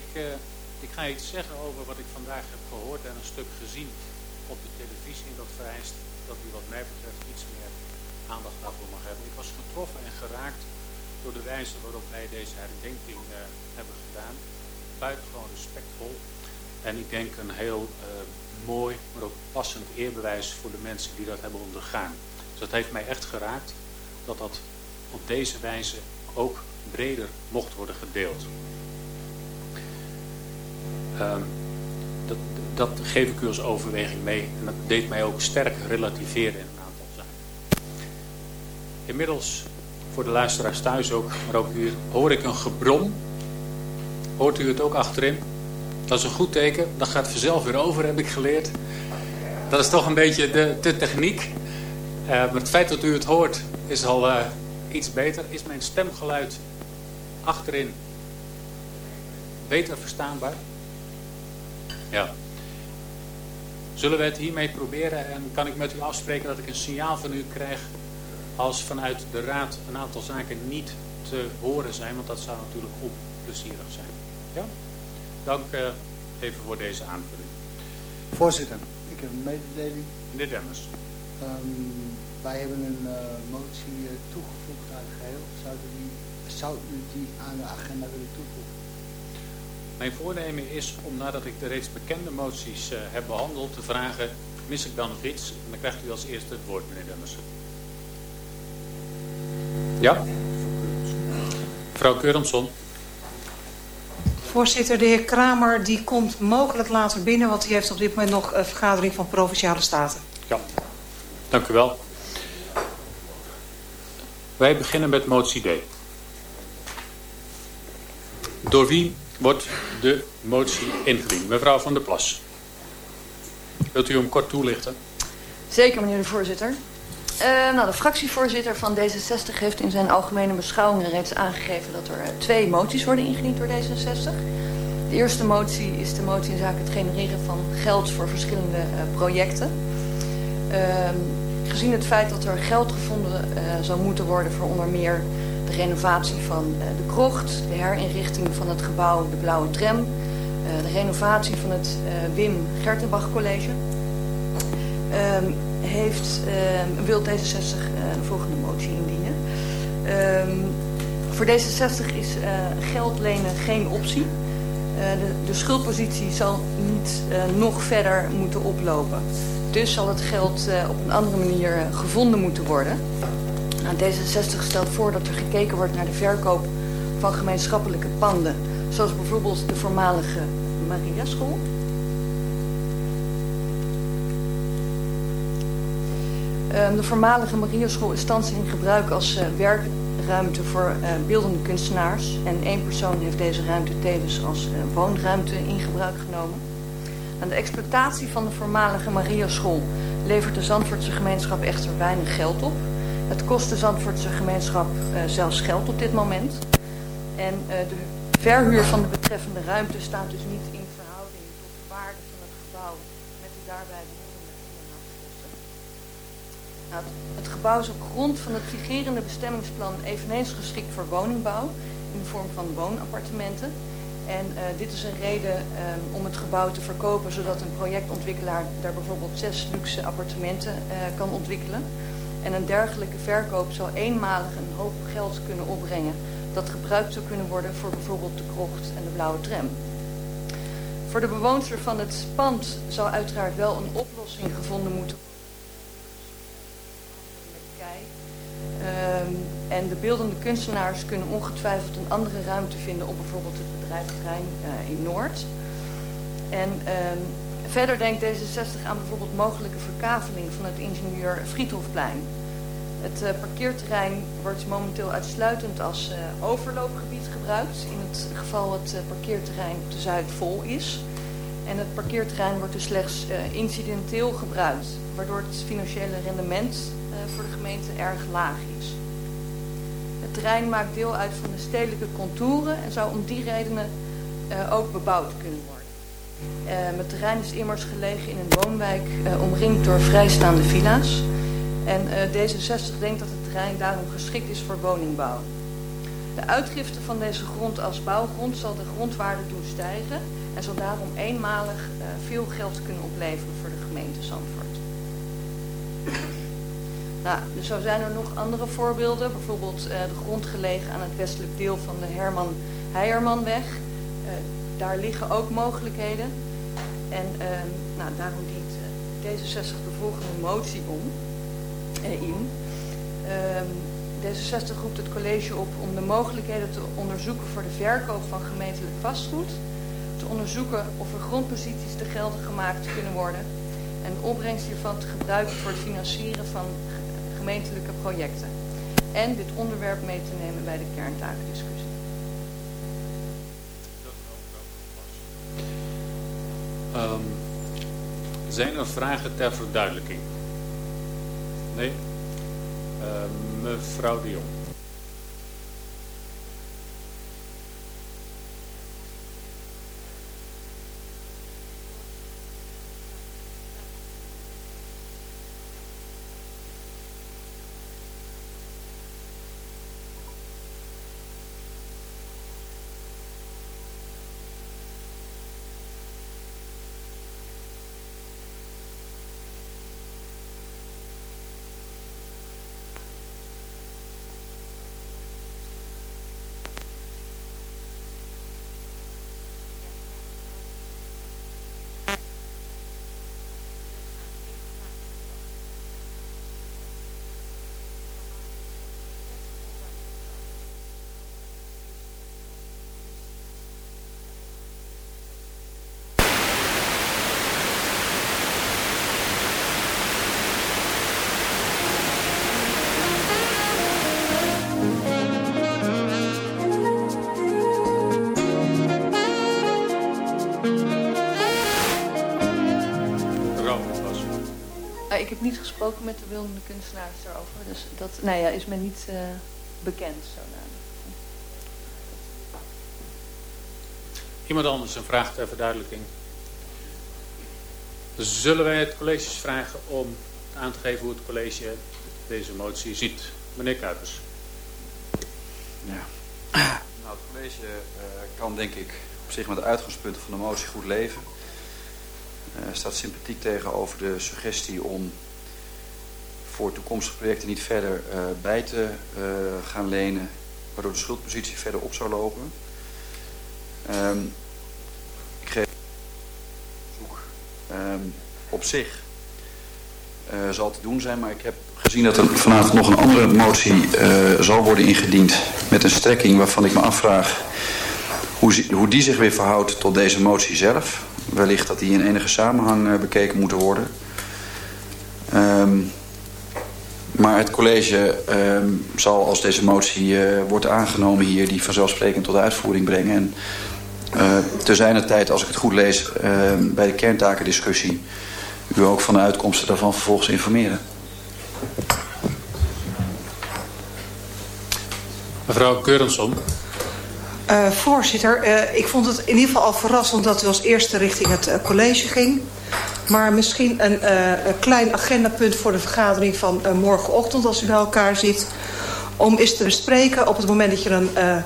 ik, eh, ik ga iets zeggen over wat ik vandaag heb gehoord en een stuk gezien op de televisie. Dat vereist dat u wat mij betreft iets meer aandacht daarvoor mag hebben. Ik was getroffen en geraakt door de wijze waarop wij deze herdenking eh, hebben gedaan. Buitengewoon respectvol. En ik denk een heel eh, mooi, maar ook passend eerbewijs voor de mensen die dat hebben ondergaan. Dus dat heeft mij echt geraakt dat dat op deze wijze ook breder mocht worden gedeeld. Ehm, dat, dat geef ik u als overweging mee. En dat deed mij ook sterk relativeren in een aantal zaken. Inmiddels, voor de luisteraars thuis ook, maar ook hier, hoor ik een gebrom. Hoort u het ook achterin? Dat is een goed teken. Dat gaat vanzelf weer over, heb ik geleerd. Dat is toch een beetje de, de techniek. Uh, maar het feit dat u het hoort is al uh, iets beter. Is mijn stemgeluid achterin beter verstaanbaar? Ja. Zullen we het hiermee proberen en kan ik met u afspreken dat ik een signaal van u krijg als vanuit de raad een aantal zaken niet te horen zijn, want dat zou natuurlijk onplezierig zijn. Ja? Dank uh, even voor deze aanvulling. Voorzitter, ik heb een mededeling. Meneer Demmers. Um, wij hebben een uh, motie uh, toegevoegd aan het geheel. Zou u, die, zou u die aan de agenda willen toevoegen? Mijn voornemen is om nadat ik de reeds bekende moties uh, heb behandeld te vragen, mis ik dan nog iets? En dan krijgt u als eerste het woord, meneer Demmers. Ja? Mevrouw Keuromson. Voorzitter, de heer Kramer die komt mogelijk later binnen, want hij heeft op dit moment nog een vergadering van Provinciale Staten. Ja, dank u wel. Wij beginnen met motie D. Door wie wordt de motie ingediend? Mevrouw van der Plas. Wilt u hem kort toelichten? Zeker, meneer de voorzitter. Uh, nou, de fractievoorzitter van D66 heeft in zijn algemene beschouwingen reeds aangegeven dat er uh, twee moties worden ingediend door D66. De eerste motie is de motie in het genereren van geld voor verschillende uh, projecten. Ehm, gezien het feit dat er geld gevonden zou moeten worden voor onder meer de renovatie van de krocht, de herinrichting van het gebouw De Blauwe Tram, de renovatie van het Wim Gertenbach College. Um, heeft, uh, wil D66 uh, de volgende motie indienen. Um, voor D66 is geld lenen geen optie. De, schuldpositie zal niet nog verder moeten oplopen. Dus zal het geld op een andere manier gevonden moeten worden. Nou, D66 stelt voor dat er gekeken wordt naar de verkoop van gemeenschappelijke panden. Zoals bijvoorbeeld de voormalige Maria School. De voormalige Mariaschool is thans in gebruik als uh, werkruimte voor uh, beeldende kunstenaars. En één persoon heeft deze ruimte tevens als uh, woonruimte in gebruik genomen. Aan de exploitatie van de voormalige Mariaschool levert de Zandvoortse gemeenschap echter weinig geld op. Het kost de Zandvoortse gemeenschap zelfs geld op dit moment. En de verhuur van de betreffende ruimte staat dus niet in verhouding tot de waarde van het gebouw met de daarbij nou, het gebouw is op grond van het vigerende bestemmingsplan eveneens geschikt voor woningbouw in de vorm van woonappartementen. En uh, dit is een reden um, om het gebouw te verkopen, zodat een projectontwikkelaar daar bijvoorbeeld zes luxe appartementen kan ontwikkelen. En een dergelijke verkoop zou eenmalig een hoop geld kunnen opbrengen dat gebruikt zou kunnen worden voor bijvoorbeeld de krocht en de blauwe tram. Voor de bewoonster van het pand zou uiteraard wel een oplossing gevonden moeten worden. Kei. Ehm, en de beeldende kunstenaars kunnen ongetwijfeld een andere ruimte vinden op bijvoorbeeld het bedrijfterrein uh, in Noord. En ehm, verder denkt D66 aan bijvoorbeeld mogelijke verkaveling van het ingenieur Friedhofplein. Het uh, parkeerterrein wordt momenteel uitsluitend als uh, overloopgebied gebruikt. In het geval het uh, parkeerterrein op de Zuid vol is. En het parkeerterrein wordt dus slechts incidenteel gebruikt. Waardoor het financiële rendement voor de gemeente erg laag is. Het terrein maakt deel uit van de stedelijke contouren en zou om die redenen ook bebouwd kunnen worden. Het terrein is immers gelegen in een woonwijk omringd door vrijstaande villa's. En uh, D66 denkt dat het terrein daarom geschikt is voor woningbouw. De uitgifte van deze grond als bouwgrond zal de grondwaarde doen stijgen en zal daarom eenmalig veel geld kunnen opleveren voor de gemeente Zandvoort. Nou, zo zijn er nog andere voorbeelden. Bijvoorbeeld de grond gelegen aan het westelijk deel van de Herman Heijermanweg daar liggen ook mogelijkheden. En uh, nou, daarom dient uh, D66 de volgende motie om, eh, in. Um, D66 roept het college op om de mogelijkheden te onderzoeken voor de verkoop van gemeentelijk vastgoed. Te onderzoeken of er grondposities te gelden gemaakt kunnen worden. En de opbrengst hiervan te gebruiken voor het financieren van gemeentelijke projecten. En dit onderwerp mee te nemen bij de kerntakendiscussie. Um, zijn er vragen ter verduidelijking? Nee? Uh, mevrouw de Jong. Gesproken met de beeldende kunstenaars daarover. Dus dat nou ja, is me niet uh, bekend. Iemand anders een vraag ter verduidelijking? Zullen wij het college vragen om aan te geven hoe het college deze motie ziet? Meneer Kuipers. Ja. Nou, het college uh, kan denk ik op zich met de uitgangspunten van de motie goed leven. Uh, staat sympathiek tegenover de suggestie om voor toekomstige projecten niet verder uh, bij te uh, gaan lenen, waardoor de schuldpositie verder op zou lopen. Um, ik geef um, op zich uh, zal te doen zijn, maar ik heb gezien dat er vanavond nog een andere motie zal worden ingediend met een strekking waarvan ik me afvraag hoe, hoe die zich weer verhoudt tot deze motie zelf. Wellicht dat die in enige samenhang bekeken moeten worden. Um, maar het college uh, zal als deze motie uh, wordt aangenomen hier... die vanzelfsprekend tot uitvoering brengen. En uh, te zijner tijd, als ik het goed lees, uh, bij de kerntakendiscussie... u ook van de uitkomsten daarvan vervolgens informeren. Mevrouw Keurenson. Uh, voorzitter, uh, ik vond het in ieder geval al verrassend dat u als eerste richting het uh, college ging. Maar misschien een, uh, klein agendapunt voor de vergadering van uh, morgenochtend als u bij elkaar zit. Om eens te bespreken op het moment dat je een uh,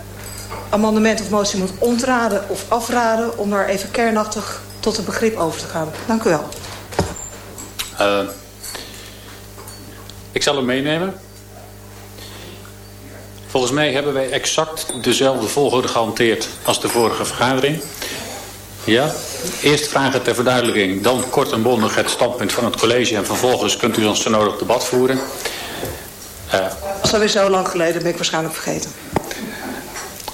amendement of motie moet ontraden of afraden. Om daar even kernachtig tot een begrip over te gaan. Dank u wel. Ik zal hem meenemen. Volgens mij hebben wij exact dezelfde volgorde gehanteerd als de vorige vergadering. Ja, eerst vragen ter verduidelijking, dan kort en bondig het standpunt van het college en vervolgens kunt u ons zo nodig debat voeren. Uh, dat is alweer zo lang geleden, ben ik waarschijnlijk vergeten.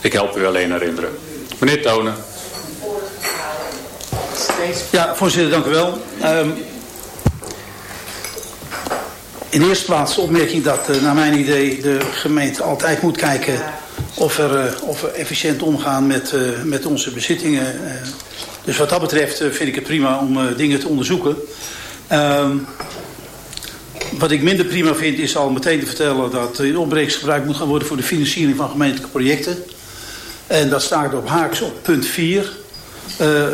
Ik help u alleen herinneren. Meneer Tonen. Ja, voorzitter, dank u wel. Um, in eerste plaats de opmerking dat uh, naar mijn idee de gemeente altijd moet kijken of, er, uh, of we efficiënt omgaan met, uh, met onze bezittingen. dus wat dat betreft vind ik het prima om dingen te onderzoeken. Um, wat ik minder prima vind is al meteen te vertellen dat de opbrengst gebruikt moet gaan worden voor de financiering van gemeentelijke projecten. En dat staat op haaks op punt 4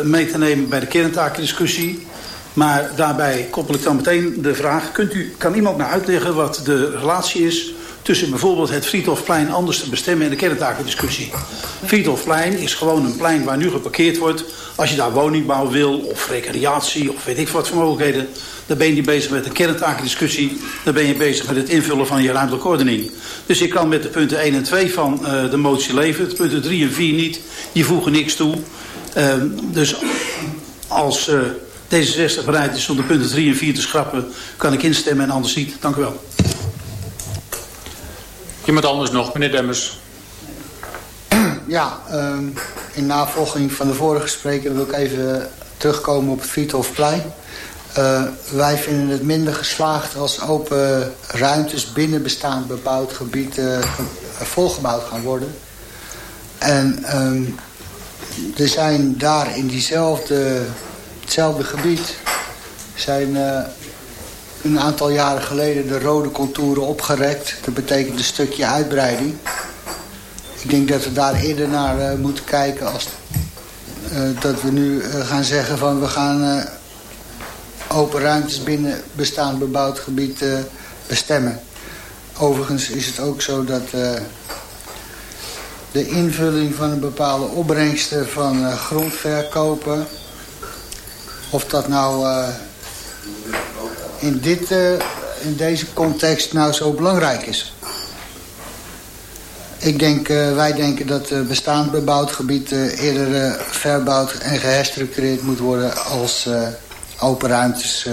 mee te nemen bij de kerntakendiscussie. Maar daarbij koppel ik dan meteen de vraag... Kunt u, kan iemand nou uitleggen wat de relatie is... tussen bijvoorbeeld het Friedhofplein anders te bestemmen... en de kerntakendiscussie? Friedhofplein is gewoon een plein waar nu geparkeerd wordt. Als je daar woningbouw wil of recreatie of weet ik wat voor mogelijkheden... dan ben je niet bezig met een kerntakendiscussie. Dan ben je bezig met het invullen van je ruimtelijke ordening. Dus ik kan met de punten 1 en 2 van uh, de motie leven. De punten 3 en 4 niet. Die voegen niks toe. Uh, dus als... Uh, D66 bereid is om de punten 3 en 4 te schrappen, kan ik instemmen en anders niet. Dank u wel. Iemand anders nog, meneer Demmers. Ja, um, in navolging van de vorige spreker wil ik even terugkomen op het Friedhofplein. Uh, wij vinden het minder geslaagd als open ruimtes binnen bestaand bebouwd gebied uh, volgebouwd gaan worden. En um, er zijn daar in diezelfde hetzelfde gebied zijn een aantal jaren geleden de rode contouren opgerekt. Dat betekent een stukje uitbreiding. Ik denk dat we daar eerder naar uh, moeten kijken als uh, dat we nu gaan zeggen van we gaan open ruimtes binnen bestaand bebouwd gebied bestemmen. Overigens is het ook zo dat de invulling van een bepaalde opbrengsten van grondverkopen of dat nou in, dit, uh, in deze context nou zo belangrijk is. Ik denk, uh, wij denken dat uh, bestaand bebouwd gebied eerder verbouwd en geherstructureerd moet worden als open ruimtes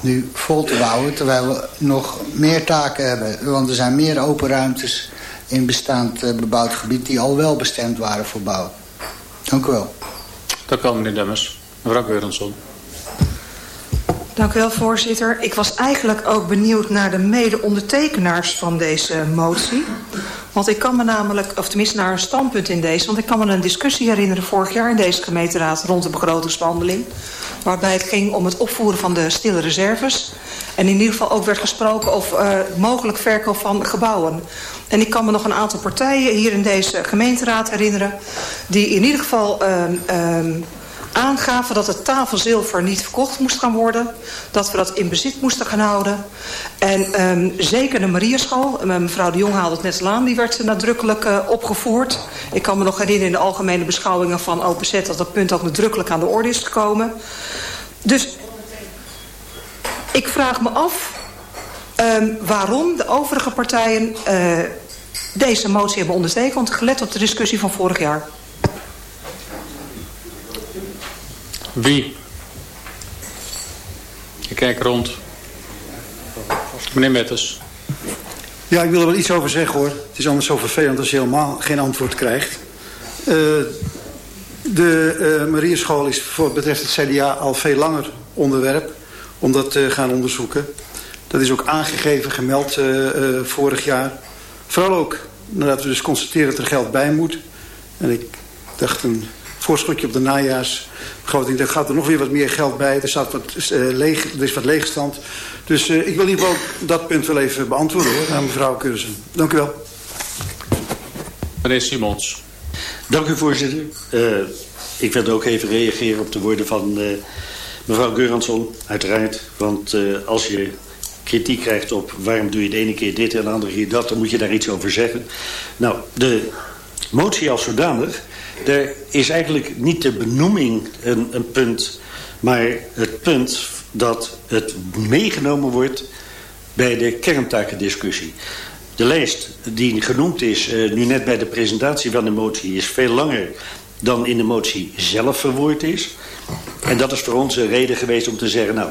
nu vol te bouwen. Terwijl we nog meer taken hebben. Want er zijn meer open ruimtes in bestaand bebouwd gebied die al wel bestemd waren voor bouw. Dank u wel. Dank u wel meneer Demmers. Mevrouw Geurensson. Dank u wel, voorzitter. Ik was eigenlijk ook benieuwd naar de mede-ondertekenaars van deze motie. Want ik kan me namelijk, of tenminste naar een standpunt in deze... want ik kan me een discussie herinneren vorig jaar in deze gemeenteraad... rond de begrotingsbehandeling. Waarbij het ging om het opvoeren van de stille reserves. En in ieder geval ook werd gesproken over uh, mogelijk verkoop van gebouwen. En ik kan me nog een aantal partijen hier in deze gemeenteraad herinneren... die in ieder geval... Uh, uh, aangaven dat het tafelzilver niet verkocht moest gaan worden. Dat we dat in bezit moesten gaan houden. En um, zeker de Mariaschool, mevrouw de Jong haalde het net aan, die werd nadrukkelijk uh, opgevoerd. Ik kan me nog herinneren in de algemene beschouwingen van OPZ dat dat punt ook nadrukkelijk aan de orde is gekomen. Dus ik vraag me af um, waarom de overige partijen uh, deze motie hebben ondertekend, gelet op de discussie van vorig jaar. Wie? Ik kijk rond. Meneer Metters. Ja, ik wil er wel iets over zeggen hoor. Het is anders zo vervelend als je helemaal geen antwoord krijgt. Uh, de uh, Marieschool is voor betreft het CDA al veel langer onderwerp om dat te gaan onderzoeken. Dat is ook aangegeven, gemeld vorig jaar. Vooral ook nadat we dus constateren dat er geld bij moet. En ik dacht een voorschotje op de najaarsbegroting. Daar gaat er nog weer wat meer geld bij. Er, staat wat, uh, leeg, er is wat leegstand. Dus uh, ik wil in ieder geval dat punt wel even beantwoorden hoor, aan mevrouw Cursen. Dank u wel. Meneer Simons. Dank u voorzitter. Uh, ik wil ook even reageren op de woorden van mevrouw Geuransson, uiteraard. Want als je kritiek krijgt op waarom doe je de ene keer dit en de andere keer dat... dan moet je daar iets over zeggen. Nou, de motie als zodanig er is eigenlijk niet de benoeming een, een punt, maar het punt dat het meegenomen wordt bij de kerntakendiscussie. De lijst die genoemd is, uh, nu net bij de presentatie van de motie, is veel langer dan in de motie zelf verwoord is. En dat is voor ons een reden geweest om te zeggen... nou,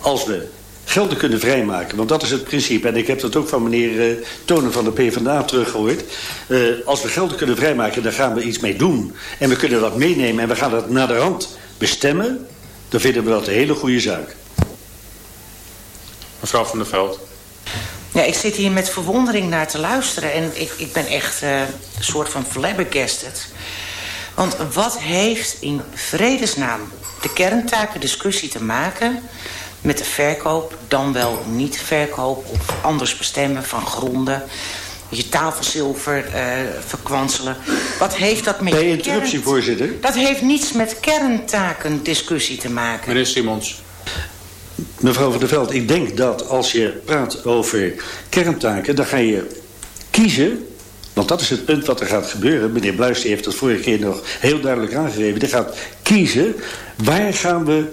als we gelden kunnen vrijmaken. Want dat is het principe. En ik heb dat ook van meneer uh, Tonen van de PvdA teruggehoord. Uh, als we gelden kunnen vrijmaken, dan gaan we iets mee doen. En we kunnen dat meenemen en we gaan dat naar de rand bestemmen. Dan vinden we dat een hele goede zaak. Mevrouw van der Veld. Ja, ik zit hier met verwondering naar te luisteren. En ik, ik ben echt uh, een soort van flabbergasted. Want wat heeft in vredesnaam de kerntakendiscussie te maken met de verkoop, dan wel niet verkoop of anders bestemmen van gronden. Je tafelzilver uh, verkwanselen. Wat heeft dat met... Nee, interruptie, kern... voorzitter. Dat heeft niets met kerntaken discussie te maken. Meneer Simons. Mevrouw van der Veld, ik denk dat als je praat over kerntaken... dan ga je kiezen want dat is het punt wat er gaat gebeuren. Meneer Bluis heeft dat vorige keer nog heel duidelijk aangegeven. Die gaat kiezen waar gaan we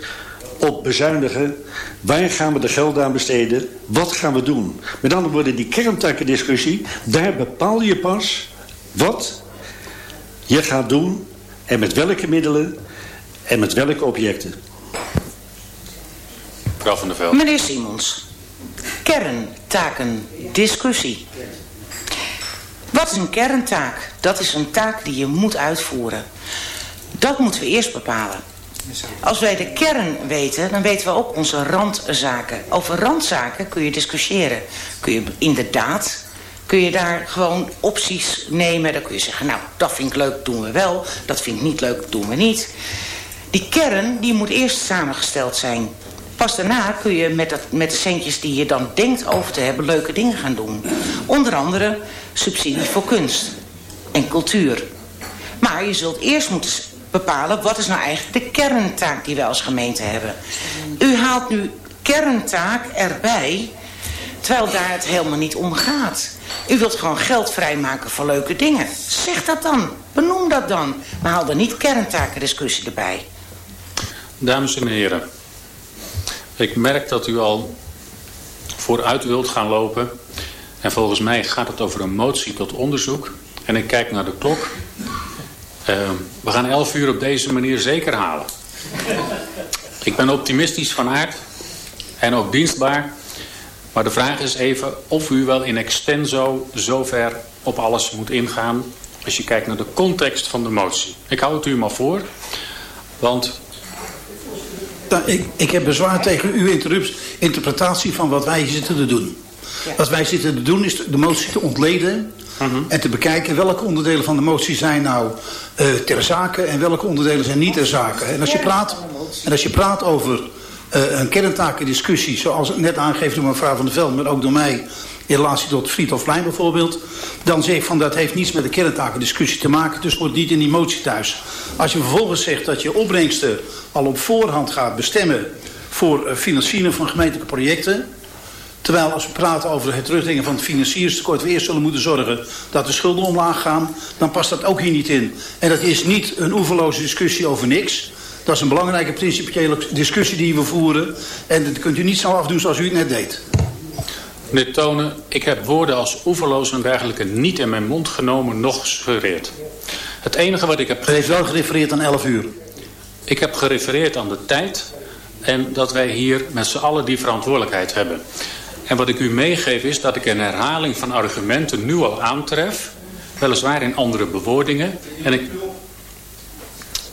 op bezuinigen. Waar gaan we de geld aan besteden? Wat gaan we doen? Met andere woorden, die kerntakendiscussie, daar bepaal je pas wat je gaat doen en met welke middelen en met welke objecten. Mevrouw van der Veld. Meneer Simons, kerntakendiscussie. Wat is een kerntaak? Dat is een taak die je moet uitvoeren. Dat moeten we eerst bepalen. Als wij de kern weten, dan weten we ook onze randzaken. Over randzaken kun je discussiëren. Kun je inderdaad, kun je daar gewoon opties nemen. Dan kun je zeggen, nou, dat vind ik leuk, doen we wel. Dat vind ik niet leuk, doen we niet. Die kern, die moet eerst samengesteld zijn. Pas daarna kun je met, met de centjes die je dan denkt over te hebben... leuke dingen gaan doen. Onder andere subsidie voor kunst en cultuur. Maar je zult eerst moeten bepalen wat is nou eigenlijk de kerntaak die wij als gemeente hebben. U haalt nu kerntaak erbij, terwijl daar het helemaal niet om gaat. U wilt gewoon geld vrijmaken voor leuke dingen. Zeg dat dan, benoem dat dan. Maar haal er niet kerntakendiscussie erbij. Dames en heren, ik merk dat u al vooruit wilt gaan lopen. En volgens mij gaat het over een motie tot onderzoek. En ik kijk naar de klok. Uh, we gaan 11 uur op deze manier zeker halen. Ik ben optimistisch van aard en ook dienstbaar. Maar de vraag is even of u wel in extenso zover op alles moet ingaan... als je kijkt naar de context van de motie. Ik hou het u maar voor, want... Nou, ik, ik heb bezwaar tegen uw interpretatie van wat wij zitten te doen. Wat wij zitten te doen is de motie te ontleden Mhm. En te bekijken welke onderdelen van de motie zijn nou uh, ter zake en welke onderdelen zijn niet ter zake. En als je praat, en als je praat over uh, een kerntakendiscussie, zoals net aangegeven door mevrouw Van der Veld, maar ook door mij in relatie tot Friedhofplein bijvoorbeeld, dan zeg ik van dat heeft niets met de kerntakendiscussie te maken, dus wordt niet in die motie thuis. Als je vervolgens zegt dat je opbrengsten al op voorhand gaat bestemmen voor uh, financieren van gemeentelijke projecten, Terwijl als we praten over het terugdringen van het financierstekort... we eerst zullen moeten zorgen dat de schulden omlaag gaan... dan past dat ook hier niet in. En dat is niet een oeverloze discussie over niks. Dat is een belangrijke principiële discussie die we voeren. En dat kunt u niet zo afdoen zoals u het net deed. Meneer Tonen, ik heb woorden als oeverloos en dergelijke niet in mijn mond genomen, nog gesuggereerd. Het enige wat ik heb... U heeft wel gerefereerd aan 11 uur. Ik heb gerefereerd aan de tijd en dat wij hier met z'n allen die verantwoordelijkheid hebben. En wat ik u meegeef is dat ik een herhaling van argumenten nu al aantref. Weliswaar in andere bewoordingen. En ik,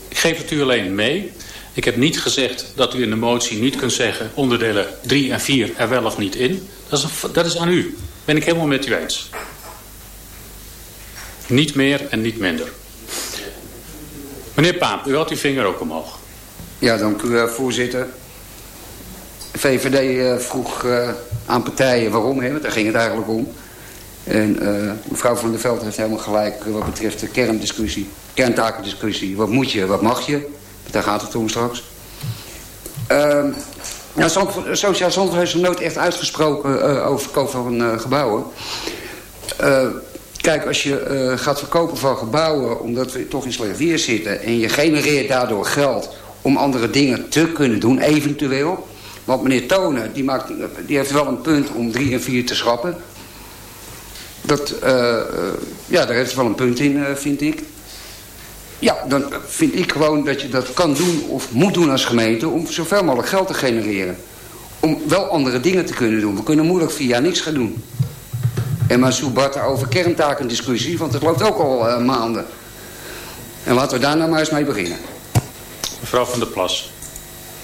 ik geef het u alleen mee. Ik heb niet gezegd dat u in de motie niet kunt zeggen... onderdelen 3 en 4 er wel of niet in. Dat is, dat is aan u. Ben ik helemaal met u eens. Niet meer en niet minder. Meneer Paap, u had uw vinger ook omhoog. Ja, dank u voorzitter. VVD uh, vroeg uh, aan partijen waarom, hè, want daar ging het eigenlijk om. En uh, mevrouw van der Veld heeft helemaal gelijk wat betreft de kerndiscussie, kerntakendiscussie. Wat moet je, wat mag je? Daar gaat het om straks. Uh, nou, Sociaal Zandvoort heeft nooit echt uitgesproken over verkoop van gebouwen. kijk, als je gaat verkopen van gebouwen omdat we toch in slecht weer zitten... en je genereert daardoor geld om andere dingen te kunnen doen, eventueel... Want meneer Tonen, die, maakt, die heeft wel een punt om drie en vier te schrappen. Dat, uh, ja, daar heeft wel een punt in, uh, vind ik. Ja, dan vind ik gewoon dat je dat kan doen of moet doen als gemeente... om zoveel mogelijk geld te genereren. Om wel andere dingen te kunnen doen. We kunnen moeilijk jaar niks gaan doen. En maar Bart over kerntaken discussie, want het loopt ook al maanden. En laten we daar nou maar eens mee beginnen. Mevrouw van der Plas.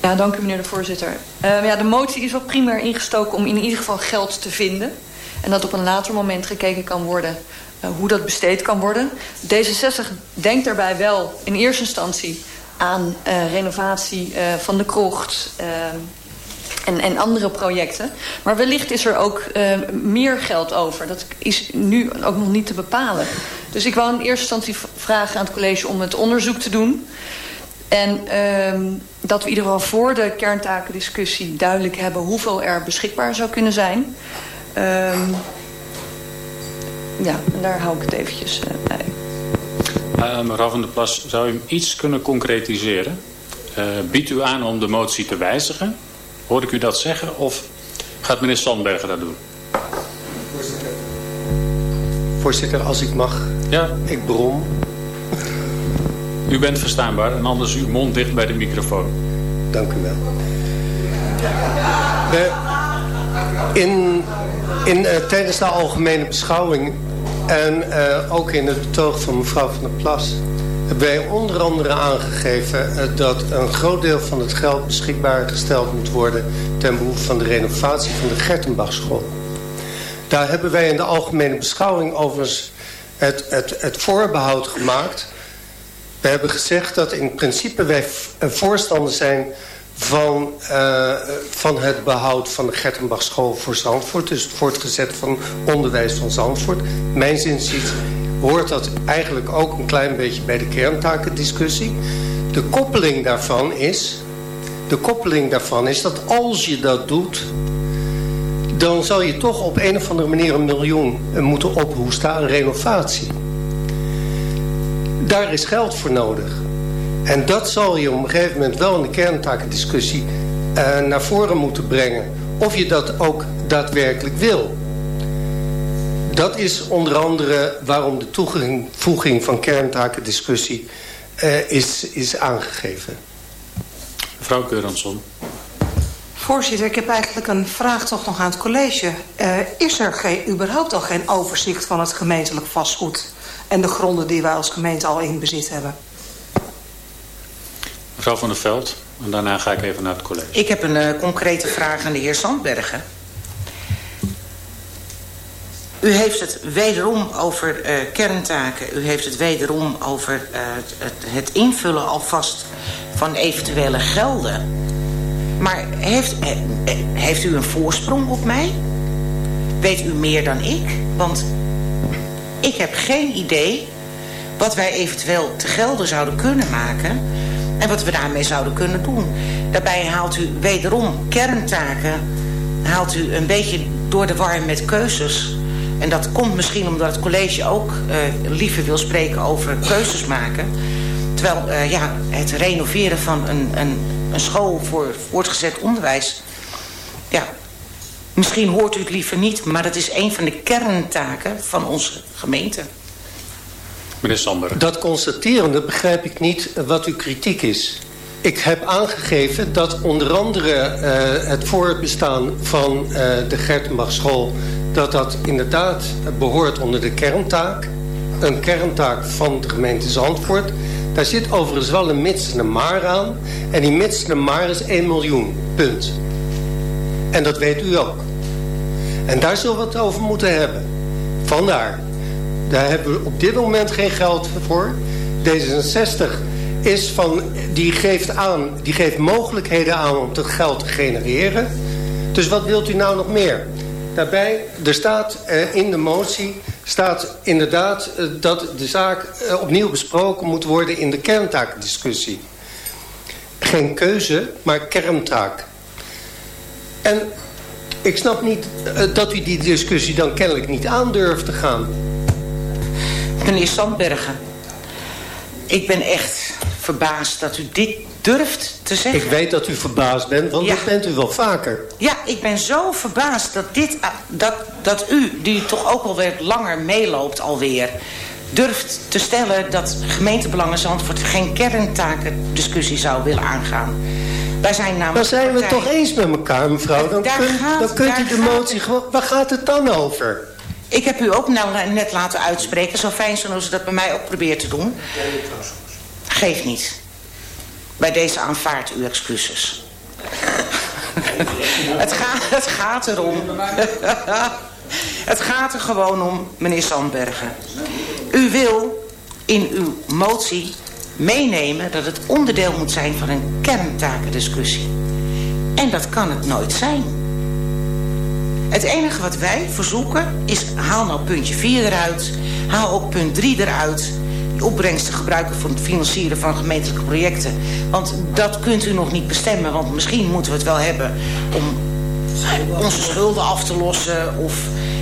Ja, dank u meneer de voorzitter. Uh, ja, de motie is wel primair ingestoken om in ieder geval geld te vinden. En dat op een later moment gekeken kan worden uh, hoe dat besteed kan worden. D66 denkt daarbij wel in eerste instantie aan uh, renovatie van de krocht en, en andere projecten. Maar wellicht is er ook meer geld over. Dat is nu ook nog niet te bepalen. Dus ik wou in eerste instantie vragen aan het college om het onderzoek te doen... En uh, dat we in ieder geval voor de kerntakendiscussie duidelijk hebben hoeveel er beschikbaar zou kunnen zijn. Uh, ja, en daar hou ik het eventjes uh, bij. Uh, mevrouw van der Plas, zou u hem iets kunnen concretiseren? Uh, biedt u aan om de motie te wijzigen? Hoor ik u dat zeggen of gaat meneer Sandberger dat doen? Voorzitter, als ik mag. Ja. Ik brom. U bent verstaanbaar en anders uw mond dicht bij de microfoon. Dank u wel. De, in, in, uh, tijdens de algemene beschouwing en uh, ook in het betoog van mevrouw van der Plas... hebben wij onder andere aangegeven dat een groot deel van het geld beschikbaar gesteld moet worden... ten behoeve van de renovatie van de Gertenbachschool. Daar hebben wij in de algemene beschouwing overigens het, het, het voorbehoud gemaakt... We hebben gezegd dat in principe wij voorstander zijn van, uh, van het behoud van de Gertenbach School voor Zandvoort. Dus het voortgezet van onderwijs van Zandvoort. Mijn zin ziet hoort dat eigenlijk ook een klein beetje bij de kerntakendiscussie. De koppeling daarvan is, de koppeling daarvan is dat als je dat doet... dan zal je toch op een of andere manier een miljoen moeten ophoesten aan renovatie. Daar is geld voor nodig. En dat zal je op een gegeven moment wel in de kerntakendiscussie uh, naar voren moeten brengen. Of je dat ook daadwerkelijk wil. Dat is onder andere waarom de toevoeging van kerntakendiscussie uh, is, is aangegeven. Mevrouw Keuransson. Voorzitter, ik heb eigenlijk een vraag toch nog aan het college. Uh, is er geen, überhaupt al geen overzicht van het gemeentelijk vastgoed... en de gronden die wij als gemeente al in bezit hebben? Mevrouw van der Veld, en daarna ga ik even naar het college. Ik heb een uh, concrete vraag aan de heer Sandbergen. U heeft het wederom over uh, kerntaken. U heeft het wederom over uh, het, het, invullen alvast van eventuele gelden. Maar heeft, heeft u een voorsprong op mij? Weet u meer dan ik? Want ik heb geen idee wat wij eventueel te gelden zouden kunnen maken... en wat we daarmee zouden kunnen doen. Daarbij haalt u wederom kerntaken... haalt u een beetje door de war met keuzes... En dat komt misschien omdat het college ook uh, liever wil spreken over keuzes maken. Terwijl uh, ja, het renoveren van een, een, een school voor voortgezet onderwijs... ja, misschien hoort u het liever niet... maar dat is een van de kerntaken van onze gemeente. Meneer Sander. Dat constaterende begrijp ik niet wat uw kritiek is. Ik heb aangegeven dat onder andere uh, het voorbestaan van uh, de Gertenbach school... dat dat inderdaad behoort onder de kerntaak. Een kerntaak van de gemeente Zandvoort. Daar zit overigens wel een mits en een maar aan. En die mits en een maar is 1 miljoen. Punt. En dat weet u ook. En daar zullen we het over moeten hebben. Vandaar. Daar hebben we op dit moment geen geld voor. D66 is van, die geeft aan, die geeft mogelijkheden aan om dat geld te genereren. Dus wat wilt u nou nog meer? Daarbij, er staat uh, in de motie, staat inderdaad uh, dat de zaak uh, opnieuw besproken moet worden in de kerntaakdiscussie. Geen keuze, maar kerntaak. En ik snap niet dat u die discussie dan kennelijk niet aandurft te gaan. Meneer Sandbergen, ik ben echt verbaasd dat u dit durft te zeggen. Ik weet dat u verbaasd bent, want ja. dat bent u wel vaker. Ja, ik ben zo verbaasd dat, dit, dat, dat u, die toch ook alweer langer meeloopt alweer... durft te stellen dat gemeentebelangen Zandvoort geen kerntakendiscussie zou willen aangaan. Wij zijn namelijk Dan zijn we toch eens met elkaar, mevrouw. Dan, Daar kun- gaat- dan kunt u daar de motie gewoon... Waar gaat het dan over? Ik heb u ook nou net laten uitspreken. Zo fijn zoals u dat bij mij ook probeert te doen. Geeft niet. Bij deze aanvaardt u excuses. het, gaat, het gaat erom. het gaat er gewoon om, meneer Sandbergen. U wil in uw motie meenemen dat het onderdeel moet zijn van een kerntakendiscussie. En dat kan het nooit zijn. Het enige wat wij verzoeken is haal nou puntje 4 eruit. Haal ook punt 3 eruit. Die opbrengsten gebruiken voor het financieren van gemeentelijke projecten. Want dat kunt u nog niet bestemmen. Want misschien moeten we het wel hebben om onze schulden af te lossen. Of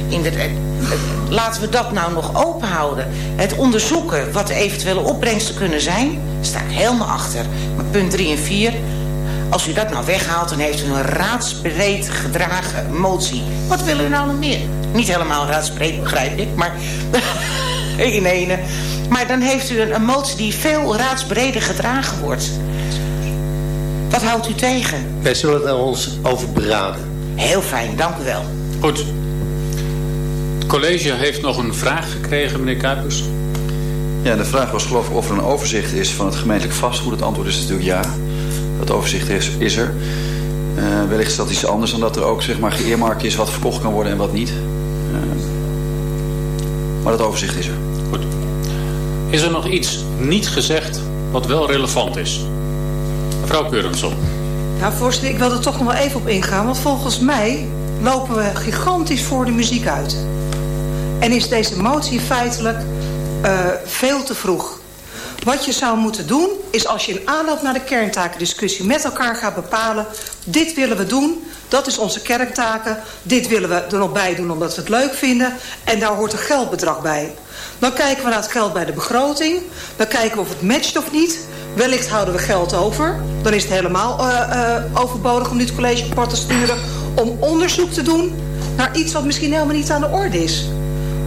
in de, laten we dat nou nog open houden. Het onderzoeken wat de eventuele opbrengsten kunnen zijn. Sta ik helemaal achter. Maar punt 3 en 4 als u dat nou weghaalt, dan heeft u een raadsbreed gedragen motie. Wat wil u nou nog meer? Niet helemaal raadsbreed, begrijp ik, maar... in ene. Maar dan heeft u een, een motie die veel raadsbreder gedragen wordt. Wat houdt u tegen? Wij zullen daar ons over beraden. Heel fijn, dank u wel. Goed. Het college heeft nog een vraag gekregen, meneer Kuipers. Ja, de vraag was geloof ik of er een overzicht is van het gemeentelijk vastgoed. Het antwoord is natuurlijk ja. Dat overzicht is, is er. Eh, wellicht is dat iets anders dan dat er ook zeg maar, geëermarkt is wat verkocht kan worden en wat niet. Eh, maar dat overzicht is er. Goed. Is er nog iets niet gezegd wat wel relevant is? Mevrouw Keurensson. Nou, voorzitter, ik wil er toch nog wel even op ingaan. Want volgens mij lopen we gigantisch voor de muziek uit. En is deze motie feitelijk eh, veel te vroeg. Wat je zou moeten doen, is als je in aanloop naar de kerntakendiscussie met elkaar gaat bepalen... dit willen we doen, dat is onze kerntaken, dit willen we er nog bij doen omdat we het leuk vinden... en daar hoort een geldbedrag bij. Dan kijken we naar het geld bij de begroting, dan kijken we of het matcht of niet... Wellicht houden we geld over. Dan is het helemaal uh, uh, overbodig om het college pad te sturen... om onderzoek te doen naar iets wat misschien helemaal niet aan de orde is.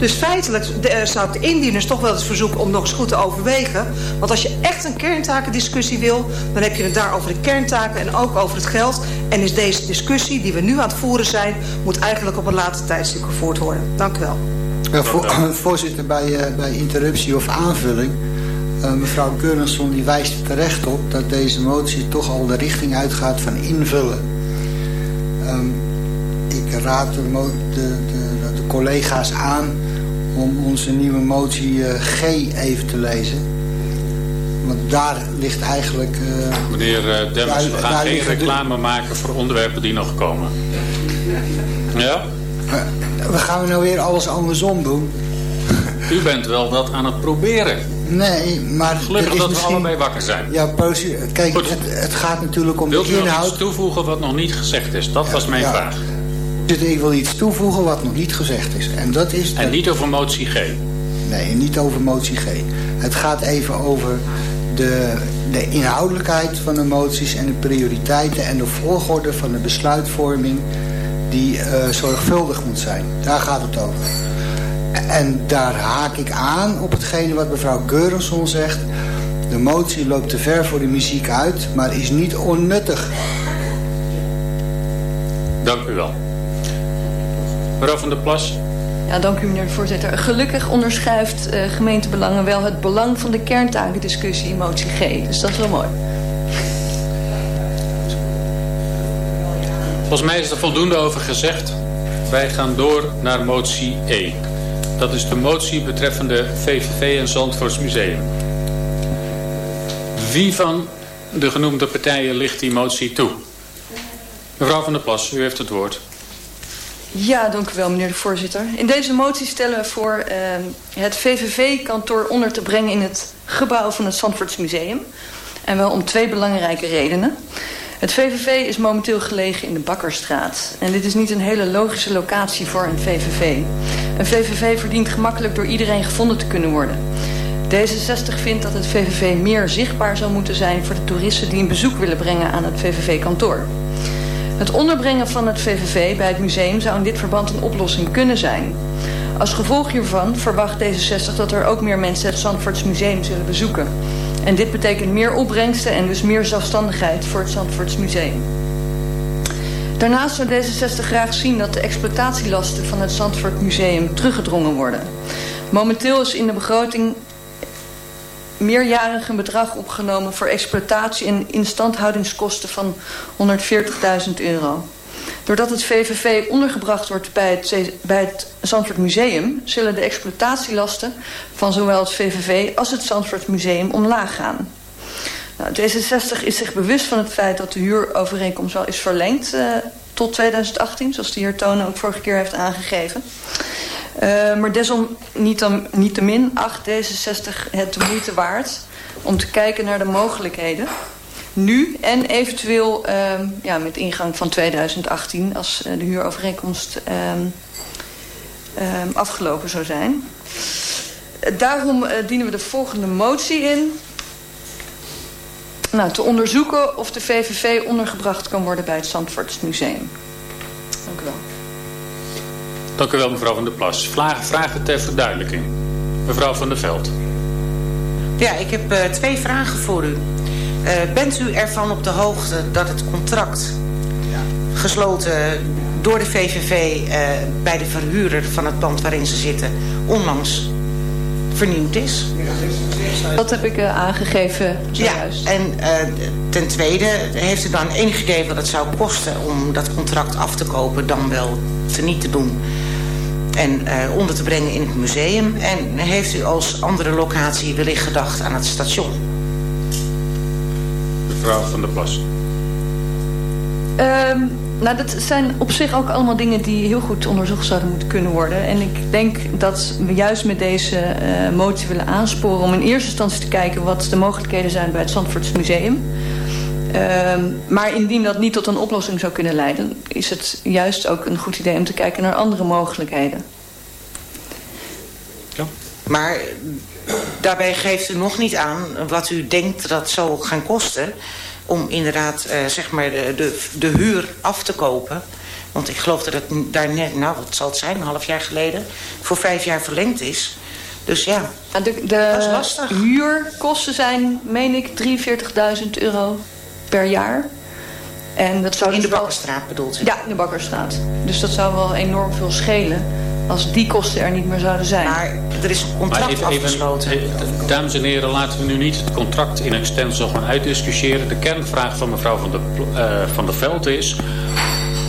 Dus feitelijk de, zou ik de indieners toch wel eens verzoeken om nog eens goed te overwegen. Want als je echt een kerntakendiscussie wil... dan heb je het daar over de kerntaken en ook over het geld. En is deze discussie die we nu aan het voeren zijn... moet eigenlijk op een later tijdstip gevoerd worden. Dank u wel. Voorzitter, bij, uh, bij interruptie of aanvulling... Uh, mevrouw Keurenson die wijst er terecht op dat deze motie toch al de richting uitgaat van invullen. Um, ik raad de, de, de, de, collega's aan om onze nieuwe motie uh, G even te lezen. Want daar ligt eigenlijk... Uh, Meneer uh, Demmers, we gaan geen reclame de... maken voor onderwerpen die nog komen. Ja? We gaan nou weer alles andersom doen. U bent wel dat aan het proberen. Nee, maar... Gelukkig dat misschien... we allebei wakker zijn. Ja, kijk, het, het, gaat natuurlijk om Wilt de inhoud... Wilt u nog iets toevoegen wat nog niet gezegd is? Dat ja, was mijn ja. vraag. Ik wil iets toevoegen wat nog niet gezegd is. En dat is... En niet over motie G? Nee, niet over motie G. Het gaat even over de, de inhoudelijkheid van de moties... en de prioriteiten en de volgorde van de besluitvorming... die uh, zorgvuldig moet zijn. Daar gaat het over. En daar haak ik aan op hetgene wat mevrouw Geurenson zegt. De motie loopt te ver voor de muziek uit, maar is niet onnuttig. Dank u wel. Mevrouw van der Plas. Ja, dank u meneer de voorzitter. Gelukkig onderschrijft uh, gemeentebelangen wel het belang van de kerntakendiscussie in motie G. Dus dat is wel mooi. Volgens mij is er voldoende over gezegd. Wij gaan door naar motie E. Dat is de motie betreffende VVV en Zandvoorts Museum. Wie van de genoemde partijen ligt die motie toe? Mevrouw van der Plas, u heeft het woord. Ja, dank u wel, meneer de voorzitter. In deze motie stellen we voor uh, het VVV-kantoor onder te brengen in het gebouw van het Zandvoorts Museum. En wel om twee belangrijke redenen. Het VVV is momenteel gelegen in de Bakkerstraat. En dit is niet een hele logische locatie voor een VVV. Een VVV verdient gemakkelijk door iedereen gevonden te kunnen worden. D66 vindt dat het VVV meer zichtbaar zou moeten zijn... voor de toeristen die een bezoek willen brengen aan het VVV-kantoor. Het onderbrengen van het VVV bij het museum zou in dit verband een oplossing kunnen zijn. Als gevolg hiervan verwacht D66 dat er ook meer mensen het Zandvoorts Museum zullen bezoeken. En dit betekent meer opbrengsten en dus meer zelfstandigheid voor het Zandvoorts Museum. Daarnaast zou D66 graag zien dat de exploitatielasten van het Zandvoort Museum teruggedrongen worden. Momenteel is in de begroting meerjarig een bedrag opgenomen voor exploitatie en instandhoudingskosten van 140.000 euro. Doordat het VVV ondergebracht wordt bij het, bij het Zandvoort Museum... zullen de exploitatielasten van zowel het VVV als het Zandvoort Museum omlaag gaan. Nou, D66 is zich bewust van het feit dat de huurovereenkomst wel is verlengd... Uh, tot 2018, zoals de heer Tonen ook vorige keer heeft aangegeven. Uh, maar desalniettemin acht D66 het de moeite waard... om te kijken naar de mogelijkheden nu en eventueel uh, ja, met ingang van 2018 als uh, de huurovereenkomst uh, afgelopen zou zijn. Daarom eh, dienen we de volgende motie in. Nou, te onderzoeken of de VVV ondergebracht kan worden bij het Zandvoorts Museum. Dank u wel. Dank u wel, mevrouw Van der Plas. Vragen, vragen ter verduidelijking. Mevrouw Van der Veld. Ja, ik heb uh, twee vragen voor u. Uh, bent u ervan op de hoogte dat het contract gesloten door de VVV uh, bij de verhuurder van het pand waarin ze zitten onlangs vernieuwd is? Dat heb ik uh, aangegeven zojuist. Ja, en ten tweede, heeft u dan enig idee wat het zou kosten om dat contract af te kopen dan wel teniet te doen? En uh, onder te brengen in het museum? En heeft u als andere locatie wellicht gedacht aan het station? Mevrouw van der Plas. Um, nou, dat zijn op zich ook allemaal dingen die heel goed onderzocht zouden moeten kunnen worden. En ik denk dat we juist met deze uh, motie willen aansporen om in eerste instantie te kijken wat de mogelijkheden zijn bij het Zandvoorts Museum. Um, maar indien dat niet tot een oplossing zou kunnen leiden... is het juist ook een goed idee om te kijken naar andere mogelijkheden. Ja. Maar daarbij geeft u nog niet aan wat u denkt dat zal gaan kosten... om inderdaad uh, zeg maar de, de, de huur af te kopen... Want ik geloof dat het daar net, nou wat zal het zijn, een half jaar geleden... voor vijf jaar verlengd is. Dus ja, de, de dat is lastig. huurkosten zijn, meen ik, 43.000 euro per jaar. En dat zou in de Bakkerstraat bedoelt u? Ja, in de Bakkerstraat. Dus dat zou wel enorm veel schelen als die kosten er niet meer zouden zijn. Maar er is een contract even, afgesloten. Even, dames en heren, laten we nu niet het contract in extenso gaan uitdiscussiëren. De kernvraag van mevrouw Van der, uh, van der Veld is...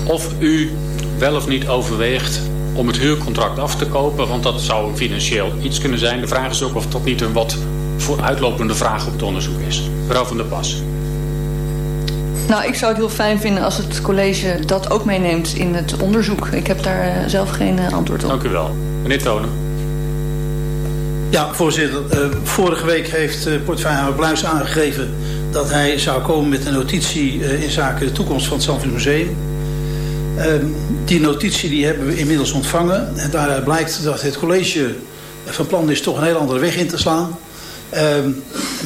of u wel of niet overweegt om het huurcontract af te kopen. Want dat zou financieel iets kunnen zijn. De vraag is ook of dat niet een wat vooruitlopende vraag op het onderzoek is. Mevrouw Van der Pas. Nou, ik zou het heel fijn vinden als het college dat ook meeneemt in het onderzoek. Ik heb daar uh, zelf geen uh, antwoord op. Dank u wel. Meneer Tonen. Ja, voorzitter. Uh, vorige week heeft uh, portefeuillehouder Bluis aangegeven... dat hij zou komen met een notitie in zaken de toekomst van het Zandvoort Museum. Ehm, die notitie die hebben we inmiddels ontvangen. En daaruit blijkt dat het college van plan is toch een heel andere weg in te slaan... Uh,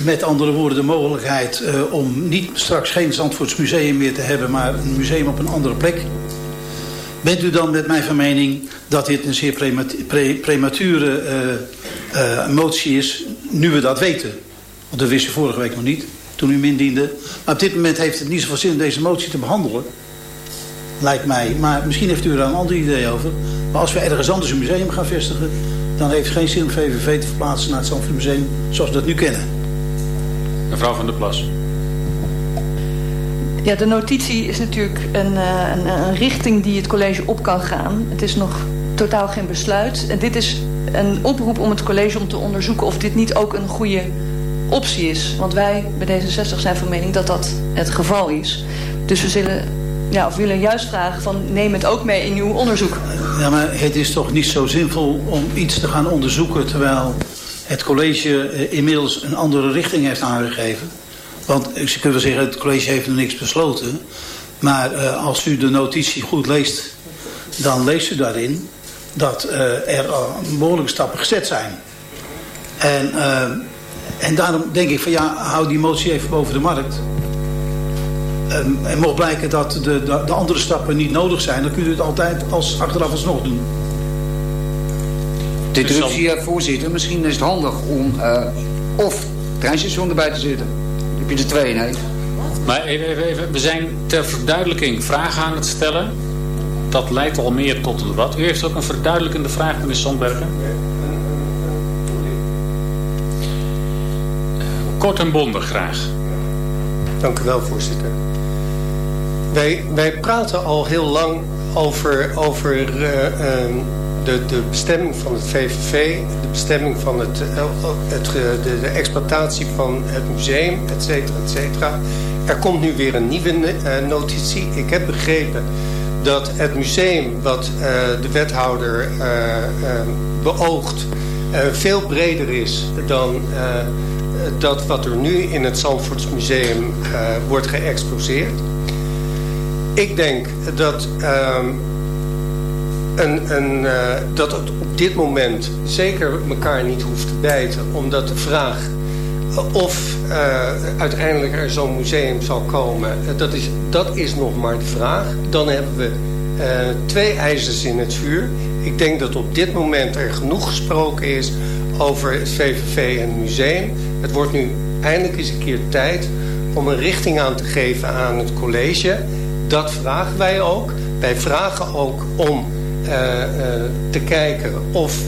met andere woorden de mogelijkheid uh, om niet straks geen Zandvoorts museum meer te hebben, maar een museum op een andere plek. Bent u dan met mij van mening dat dit een zeer pre premature uh, uh, motie is, nu we dat weten? Want dat wisten we vorige week nog niet, toen u indiende. Maar op dit moment heeft het niet zoveel zin om deze motie te behandelen. Lijkt mij. Maar misschien heeft u er een ander idee over. Maar als we ergens anders een museum gaan vestigen dan heeft het geen zin om VVV te verplaatsen naar het Zandvoort Museum zoals we dat nu kennen. Mevrouw van der Plas. Ja, de notitie is natuurlijk een, eh, een, een, richting die het college op kan gaan. Het is nog totaal geen besluit. En dit is een oproep om het college om te onderzoeken of dit niet ook een goede optie is. Want wij bij D66 zijn van mening dat dat het geval is. Dus we zullen ja, of willen juist vragen van neem het ook mee in uw onderzoek. Ja, maar het is toch niet zo zinvol om iets te gaan onderzoeken... terwijl het college eh, inmiddels een andere richting heeft aangegeven. Want ik kan wel zeggen, het college heeft nog niks besloten. Maar uh, als u de notitie goed leest, dan leest u daarin... dat uh, er behoorlijke stappen gezet zijn. En, en daarom denk ik van ja, hou die motie even boven de markt... Um, en mocht blijken dat de, de, de, andere stappen niet nodig zijn... dan kunt u het altijd als achteraf alsnog doen. interruptie, voorzitter. Misschien is het handig om of treinstation erbij te zitten. Dan heb je er twee in één. Maar even, even, even, we zijn ter verduidelijking vragen aan het stellen. Dat leidt al meer tot een debat. U heeft ook een verduidelijkende vraag, meneer Sandbergen. Kort en bondig graag. Dank u wel, voorzitter. Wij, wij praten al heel lang over, over uh, uh, de, de bestemming van het VVV, de bestemming van het, uh, het, de, de, exploitatie van het museum, et cetera, et cetera. Er komt nu weer een nieuwe notitie. Ik heb begrepen dat het museum wat de wethouder beoogt veel breder is dan dat wat er nu in het Zandvoortsmuseum wordt geëxposeerd. Ik denk dat, uh, een, een, uh, dat het op dit moment zeker elkaar niet hoeft te bijten. Omdat de vraag of uh, uiteindelijk er zo'n museum zal komen, dat is, dat is nog maar de vraag. Dan hebben we twee ijzers in het vuur. Ik denk dat op dit moment er genoeg gesproken is over het VVV en het museum. Het wordt nu eindelijk eens een keer tijd om een richting aan te geven aan het college. Dat vragen wij ook. Wij vragen ook om uh, uh, te kijken of,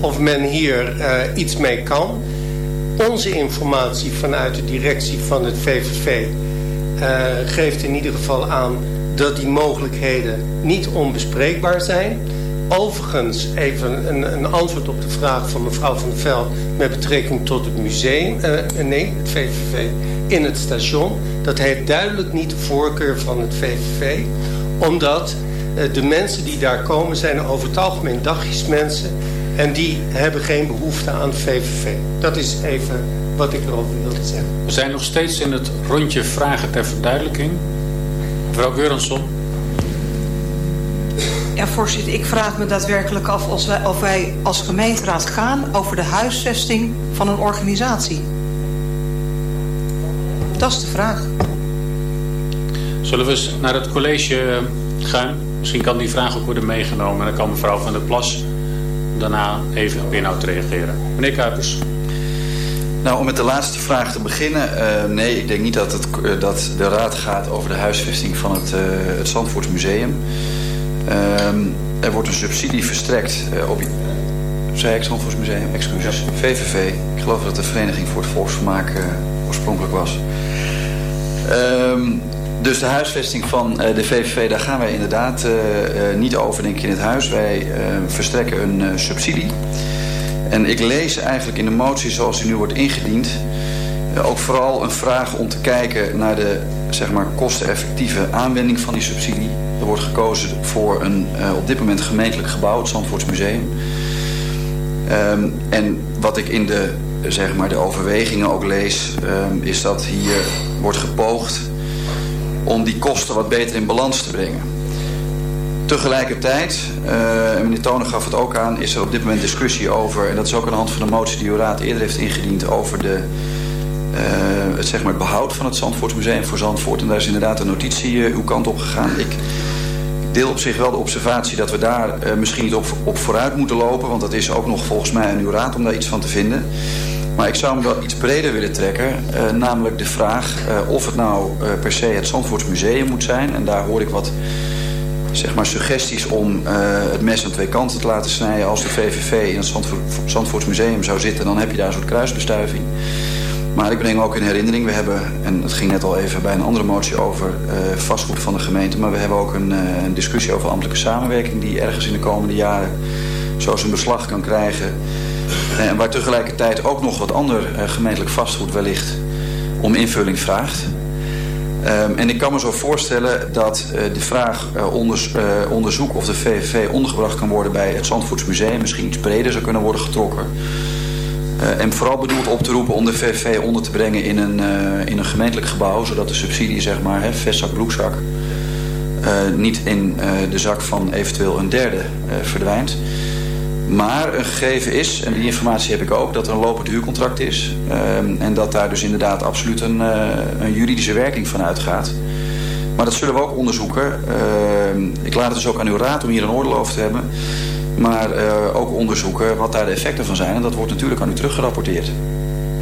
of men hier uh, iets mee kan. Onze informatie vanuit de directie van het VVV geeft in ieder geval aan dat die mogelijkheden niet onbespreekbaar zijn. Overigens even een, een, antwoord op de vraag van mevrouw Van der Veld... met betrekking tot het museum, nee, het VVV, in het station. Dat heeft duidelijk niet de voorkeur van het VVV. Omdat uh, de mensen die daar komen zijn over het algemeen dagjesmensen... en die hebben geen behoefte aan het VVV. Dat is even wat ik erover wilde zeggen. We zijn nog steeds in het rondje vragen ter verduidelijking. Mevrouw Geuransson. Ja, voorzitter, ik vraag me daadwerkelijk af als wij, of wij als gemeenteraad gaan over de huisvesting van een organisatie. Dat is de vraag. Zullen we eens naar het college gaan? Misschien kan die vraag ook worden meegenomen. En dan kan mevrouw Van der Plas daarna even op inhoud reageren. Meneer Kuipers. Nou, om met de laatste vraag te beginnen. Uh, nee, ik denk niet dat, het, uh, dat de raad gaat over de huisvesting van het, uh, het Zandvoortsmuseum. Um, er wordt een subsidie verstrekt uh, op... Zei ik Zandvoortsmuseum? Excuses. VVV. Ik geloof dat het de Vereniging voor het Volksvermaak uh, oorspronkelijk was. Um, dus de huisvesting van uh, de VVV, daar gaan wij inderdaad uh, uh, niet over denk ik in het huis. Wij verstrekken een subsidie. En ik lees eigenlijk in de motie zoals die nu wordt ingediend... ook vooral een vraag om te kijken naar de zeg maar, kosteneffectieve aanwending van die subsidie. Er wordt gekozen voor een op dit moment gemeentelijk gebouw, het Zandvoortsmuseum. Um, en wat ik in de, zeg maar, de overwegingen ook lees, um, is dat hier wordt gepoogd om die kosten wat beter in balans te brengen. Tegelijkertijd, uh, en meneer Tonen gaf het ook aan, is er op dit moment discussie over, en dat is ook aan de hand van de motie die uw raad eerder heeft ingediend, over de, uh, het, zeg maar, het behoud van het Zandvoortsmuseum voor Zandvoort. En daar is inderdaad een notitie uh, uw kant op gegaan. Ik deel op zich wel de observatie dat we daar misschien niet op, op vooruit moeten lopen. Want dat is ook nog volgens mij aan uw raad om daar iets van te vinden. Maar ik zou hem wel iets breder willen trekken. Uh, namelijk de vraag uh, of het nou uh, per se het Zandvoortsmuseum moet zijn. En daar hoor ik wat zeg maar, suggesties om het mes aan twee kanten te laten snijden. Als de VVV in het Zandvoort, zou zitten, dan heb je daar een soort kruisbestuiving. Maar ik breng ook in herinnering, we hebben, en het ging net al even bij een andere motie over vastgoed van de gemeente, maar we hebben ook een, een discussie over ambtelijke samenwerking die ergens in de komende jaren zo zijn beslag kan krijgen. En waar tegelijkertijd ook nog wat ander uh, gemeentelijk vastgoed wellicht om invulling vraagt. Um, en ik kan me zo voorstellen dat uh, de vraag onderzoek of de VVV ondergebracht kan worden bij het Zandvoortsmuseum misschien iets breder zou kunnen worden getrokken. En vooral bedoeld op te roepen om de VVV onder te brengen in een, in een gemeentelijk gebouw. Zodat de subsidie, zeg maar, hè, vestzak, broekzak, niet in de zak van eventueel een derde verdwijnt. Maar een gegeven is, en die informatie heb ik ook, dat er een lopend huurcontract is. en dat daar dus inderdaad absoluut een, een juridische werking van uitgaat. Maar dat zullen we ook onderzoeken. ik laat het dus ook aan uw raad om hier een oordeel over te hebben. Maar ook onderzoeken wat daar de effecten van zijn. En dat wordt natuurlijk aan u teruggerapporteerd.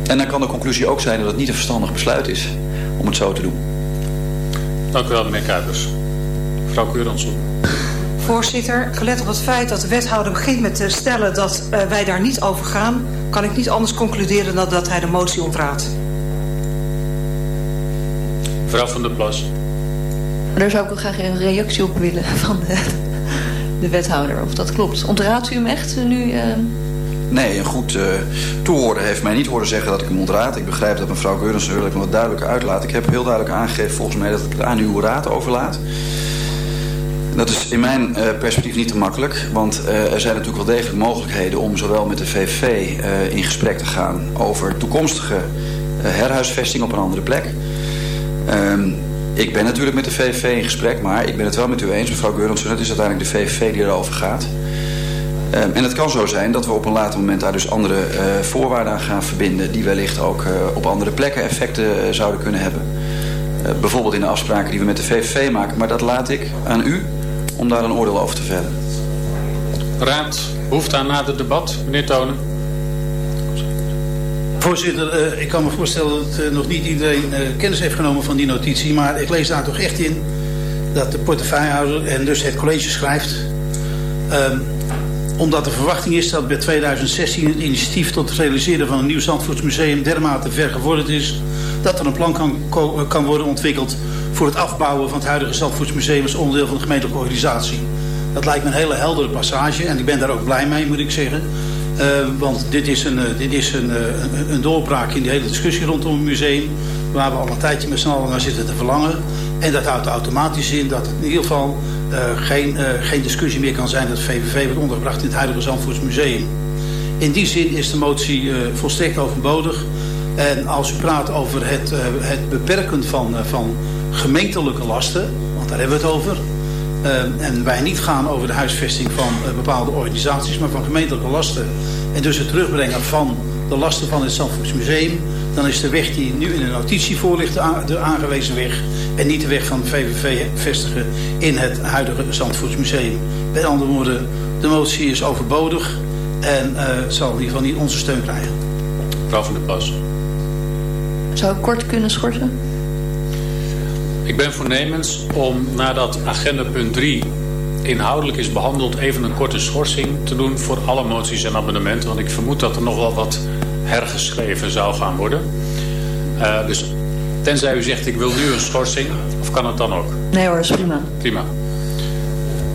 En dan kan de conclusie ook zijn dat het niet een verstandig besluit is om het zo te doen. Dank u wel, meneer Kuipers. Mevrouw Keuransson. Voorzitter, gelet op het feit dat de wethouder begint met te stellen dat uh, wij daar niet over gaan, kan ik niet anders concluderen dan dat hij de motie ontraadt. Mevrouw van der Plas. Daar zou ik wel graag een reactie op willen van de, de wethouder, of dat klopt. Ontraadt u hem echt nu? Uh... Nee, een goed uh, toehoorden heeft mij niet horen zeggen dat ik hem ontraad. Ik begrijp dat mevrouw Geurens wil ik me wat duidelijker uitlaat. Ik heb heel duidelijk aangegeven volgens mij dat ik het aan uw raad overlaat. Dat is in mijn uh, perspectief niet te makkelijk. Want uh, er zijn natuurlijk wel degelijk mogelijkheden om zowel met de VVV uh, in gesprek te gaan over toekomstige herhuisvesting op een andere plek. Um, ik ben natuurlijk met de VVV in gesprek, maar ik ben het wel met u eens, mevrouw Geurlandsen. Het is uiteindelijk de VVV die erover gaat. Um, en het kan zo zijn dat we op een later moment daar dus andere voorwaarden aan gaan verbinden... die wellicht ook op andere plekken effecten zouden kunnen hebben. bijvoorbeeld in de afspraken die we met de VVV maken. Maar dat laat ik aan u om daar een oordeel over te vellen. Raad, behoefte aan nader debat. Meneer Tonen. Voorzitter, uh, ik kan me voorstellen dat uh, nog niet iedereen uh, kennis heeft genomen van die notitie. Maar ik lees daar toch echt in dat de portefeuillehouder en dus het college schrijft... Ehm, omdat de verwachting is dat bij 2016 het initiatief tot het realiseren van een nieuw Zandvoortsmuseum dermate ver gevorderd is... dat er een plan kan, kan worden ontwikkeld voor het afbouwen van het huidige Zandvoortsmuseum als onderdeel van de gemeentelijke organisatie. Dat lijkt me een hele heldere passage en ik ben daar ook blij mee moet ik zeggen. Uh, want dit is, een, uh, dit is een, uh, een, doorbraak in die hele discussie rondom het museum. Waar we al een tijdje met z'n allen naar zitten te verlangen. En dat houdt automatisch in dat het in ieder geval geen, geen discussie meer kan zijn dat VVV wordt ondergebracht in het huidige Zandvoortsmuseum. In die zin is de motie volstrekt overbodig. En als u praat over het, het beperken van, van gemeentelijke lasten, want daar hebben we het over. Uh, en wij niet gaan over de huisvesting van uh, bepaalde organisaties, maar van gemeentelijke lasten. En dus het terugbrengen van de lasten van het Zandvoortsmuseum. Dan is de weg die nu in de notitie voor ligt de aangewezen weg. En niet de weg van de VVV vestigen in het huidige Zandvoortsmuseum. Met andere woorden, de motie is overbodig en uh, zal in ieder geval niet onze steun krijgen. Mevrouw van der Plas. Zou ik kort kunnen schorten? Ik ben voornemens om nadat agenda punt 3 inhoudelijk is behandeld... even een korte schorsing te doen voor alle moties en amendementen. Want ik vermoed dat er nog wel wat hergeschreven zou gaan worden. Uh, dus tenzij u zegt ik wil nu een schorsing, of kan het dan ook? Nee hoor, is prima. Prima.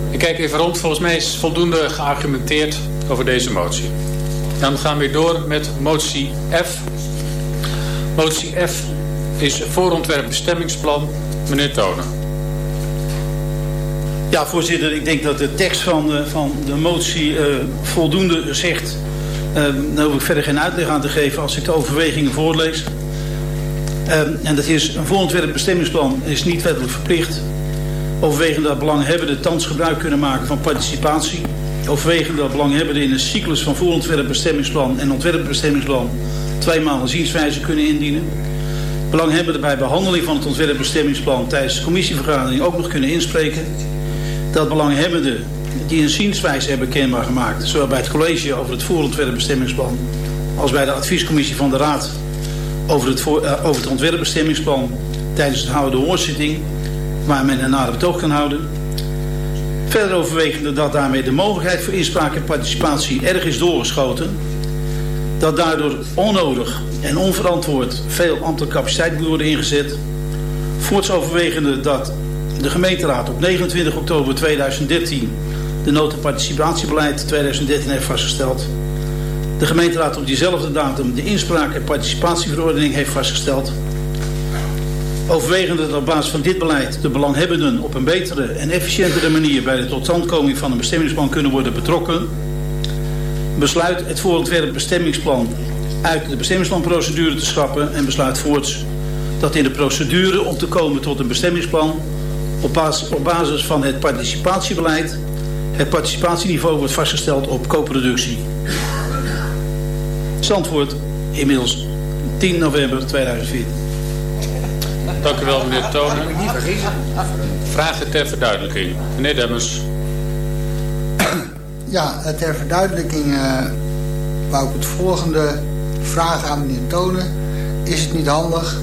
Ik kijk even rond. Volgens mij is voldoende geargumenteerd over deze motie. Dan gaan we door met motie F. Motie F is voorontwerp bestemmingsplan Meneer Tonen. Ja, voorzitter, ik denk dat de tekst van, uh, van de motie uh, voldoende zegt. Uh, daar hoef ik verder geen uitleg aan te geven als ik de overwegingen voorlees. en dat is een voorontwerp bestemmingsplan is niet wettelijk verplicht. Overwegend dat belanghebbenden thans gebruik kunnen maken van participatie. Overwegend dat belanghebbenden in een cyclus van voorontwerp bestemmingsplan en ontwerpbestemmingsplan twee maanden zienswijze kunnen indienen belanghebbenden bij behandeling van het ontwerpbestemmingsplan tijdens de commissievergadering ook nog kunnen inspreken. Dat belanghebbenden die een zienswijze hebben kenbaar gemaakt, zowel bij het college over het voorontwerpbestemmingsplan als bij de adviescommissie van de Raad over het, uh, over het ontwerpbestemmingsplan tijdens het houden hoorzitting, waar men een nader betoog kan houden. Verder overwegende dat daarmee de mogelijkheid voor inspraak en participatie erg is doorgeschoten dat daardoor onnodig en onverantwoord veel ambtelijke capaciteit moet worden ingezet. Voorts overwegende dat de gemeenteraad op 29 oktober 2013 de notenparticipatiebeleid 2013 heeft vastgesteld. De gemeenteraad op diezelfde datum de inspraak- en participatieverordening heeft vastgesteld. Overwegende dat op basis van dit beleid de belanghebbenden op een betere en efficiëntere manier bij de totstandkoming van een bestemmingsplan kunnen worden betrokken besluit het voorontwerp bestemmingsplan uit de bestemmingsplanprocedure te schrappen en besluit voorts dat in de procedure om te komen tot een bestemmingsplan op basis, op basis van het participatiebeleid het participatieniveau wordt vastgesteld op co-productie. Zandvoort inmiddels 10 november 2014. Dank u wel meneer Tonen. Vragen ter verduidelijking. Meneer Demmers. Ja, ter verduidelijking uh, wou ik het volgende vragen aan meneer Tonen. Is het niet handig,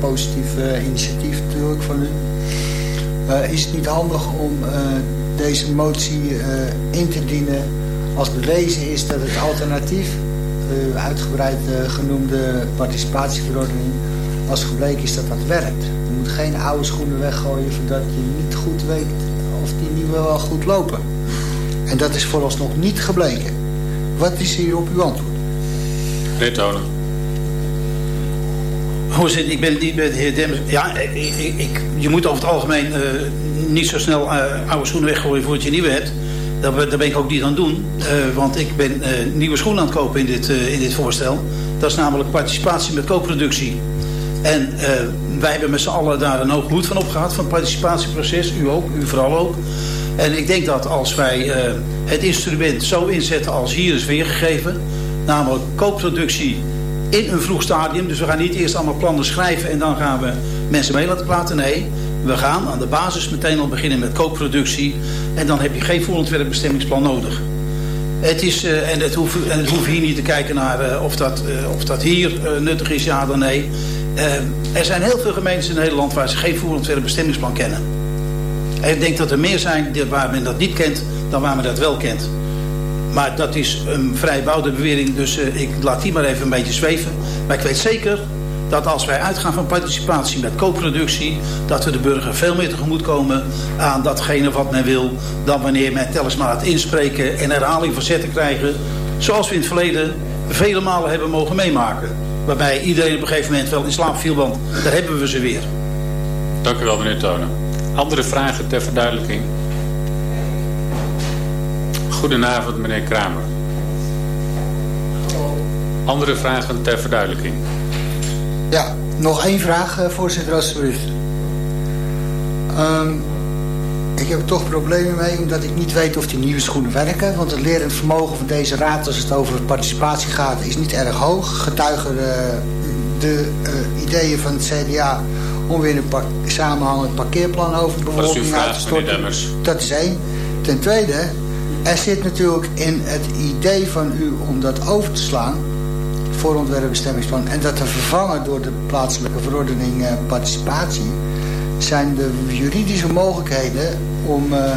positief uh, initiatief natuurlijk van u, uh, is het niet handig om deze motie in te dienen als bewezen is dat het alternatief, de uitgebreid genoemde participatieverordening, als gebleken is dat dat werkt. Je moet geen oude schoenen weggooien voordat je niet goed weet of die nieuwe wel goed lopen. En dat is vooralsnog niet gebleken. Wat is hier op uw antwoord? Meneer Tonen. Voorzitter, ik ben het niet met de heer Demmers. Ja, ik, ik, je moet over het algemeen uh, niet zo snel uh, oude schoenen weggooien voordat je nieuwe hebt. Daar, daar ben ik ook niet aan doen. Uh, want ik ben nieuwe schoenen aan het kopen in dit, in dit voorstel. Dat is namelijk participatie met co-productie. En wij hebben met z'n allen daar een hoog bloed van opgehad, van het participatieproces. U ook, u vooral ook. En ik denk dat als wij uh, het instrument zo inzetten als hier is weergegeven... namelijk koopproductie in een vroeg stadium... dus we gaan niet eerst allemaal plannen schrijven en dan gaan we mensen mee laten praten. Nee, we gaan aan de basis meteen al beginnen met koopproductie... en dan heb je geen voorontwerpbestemmingsplan nodig. Het is, uh, en, het hoef, en hoeft hier niet te kijken naar uh, of, dat, of dat hier nuttig is, ja dan nee. er zijn heel veel gemeentes in Nederland waar ze geen voerontwerpbestemmingsplan kennen. Ik denk dat er meer zijn waar men dat niet kent dan waar men dat wel kent. Maar dat is een vrij bouwde bewering, dus uh, ik laat die maar even een beetje zweven. Maar ik weet zeker dat als wij uitgaan van participatie met co-productie... dat we de burger veel meer tegemoet komen aan datgene wat men wil... dan wanneer men telkens maar het inspreken en herhaling van zetten krijgen... zoals we in het verleden vele malen hebben mogen meemaken. Waarbij iedereen op een gegeven moment wel in slaap viel, want daar hebben we ze weer. Dank u wel, meneer Tonen. Andere vragen ter verduidelijking? Goedenavond, meneer Kramer. Andere vragen ter verduidelijking? Ja, nog één vraag, eh, voorzitter, alsjeblieft. Um, ik heb toch problemen mee, omdat ik niet weet of die nieuwe schoenen werken. Want het lerend vermogen van deze raad, als het over participatie gaat, is niet erg hoog. Getuigen uh, de uh, ideeën van het CDA om weer een samenhangend parkeerplan over de bevolking uit te storten. Dat is één. Ten tweede, er zit natuurlijk in het idee van u om dat over te slaan, voor ontwerpbestemmingsplan, en dat te vervangen door de plaatselijke verordening uh, participatie, zijn de juridische mogelijkheden om uh,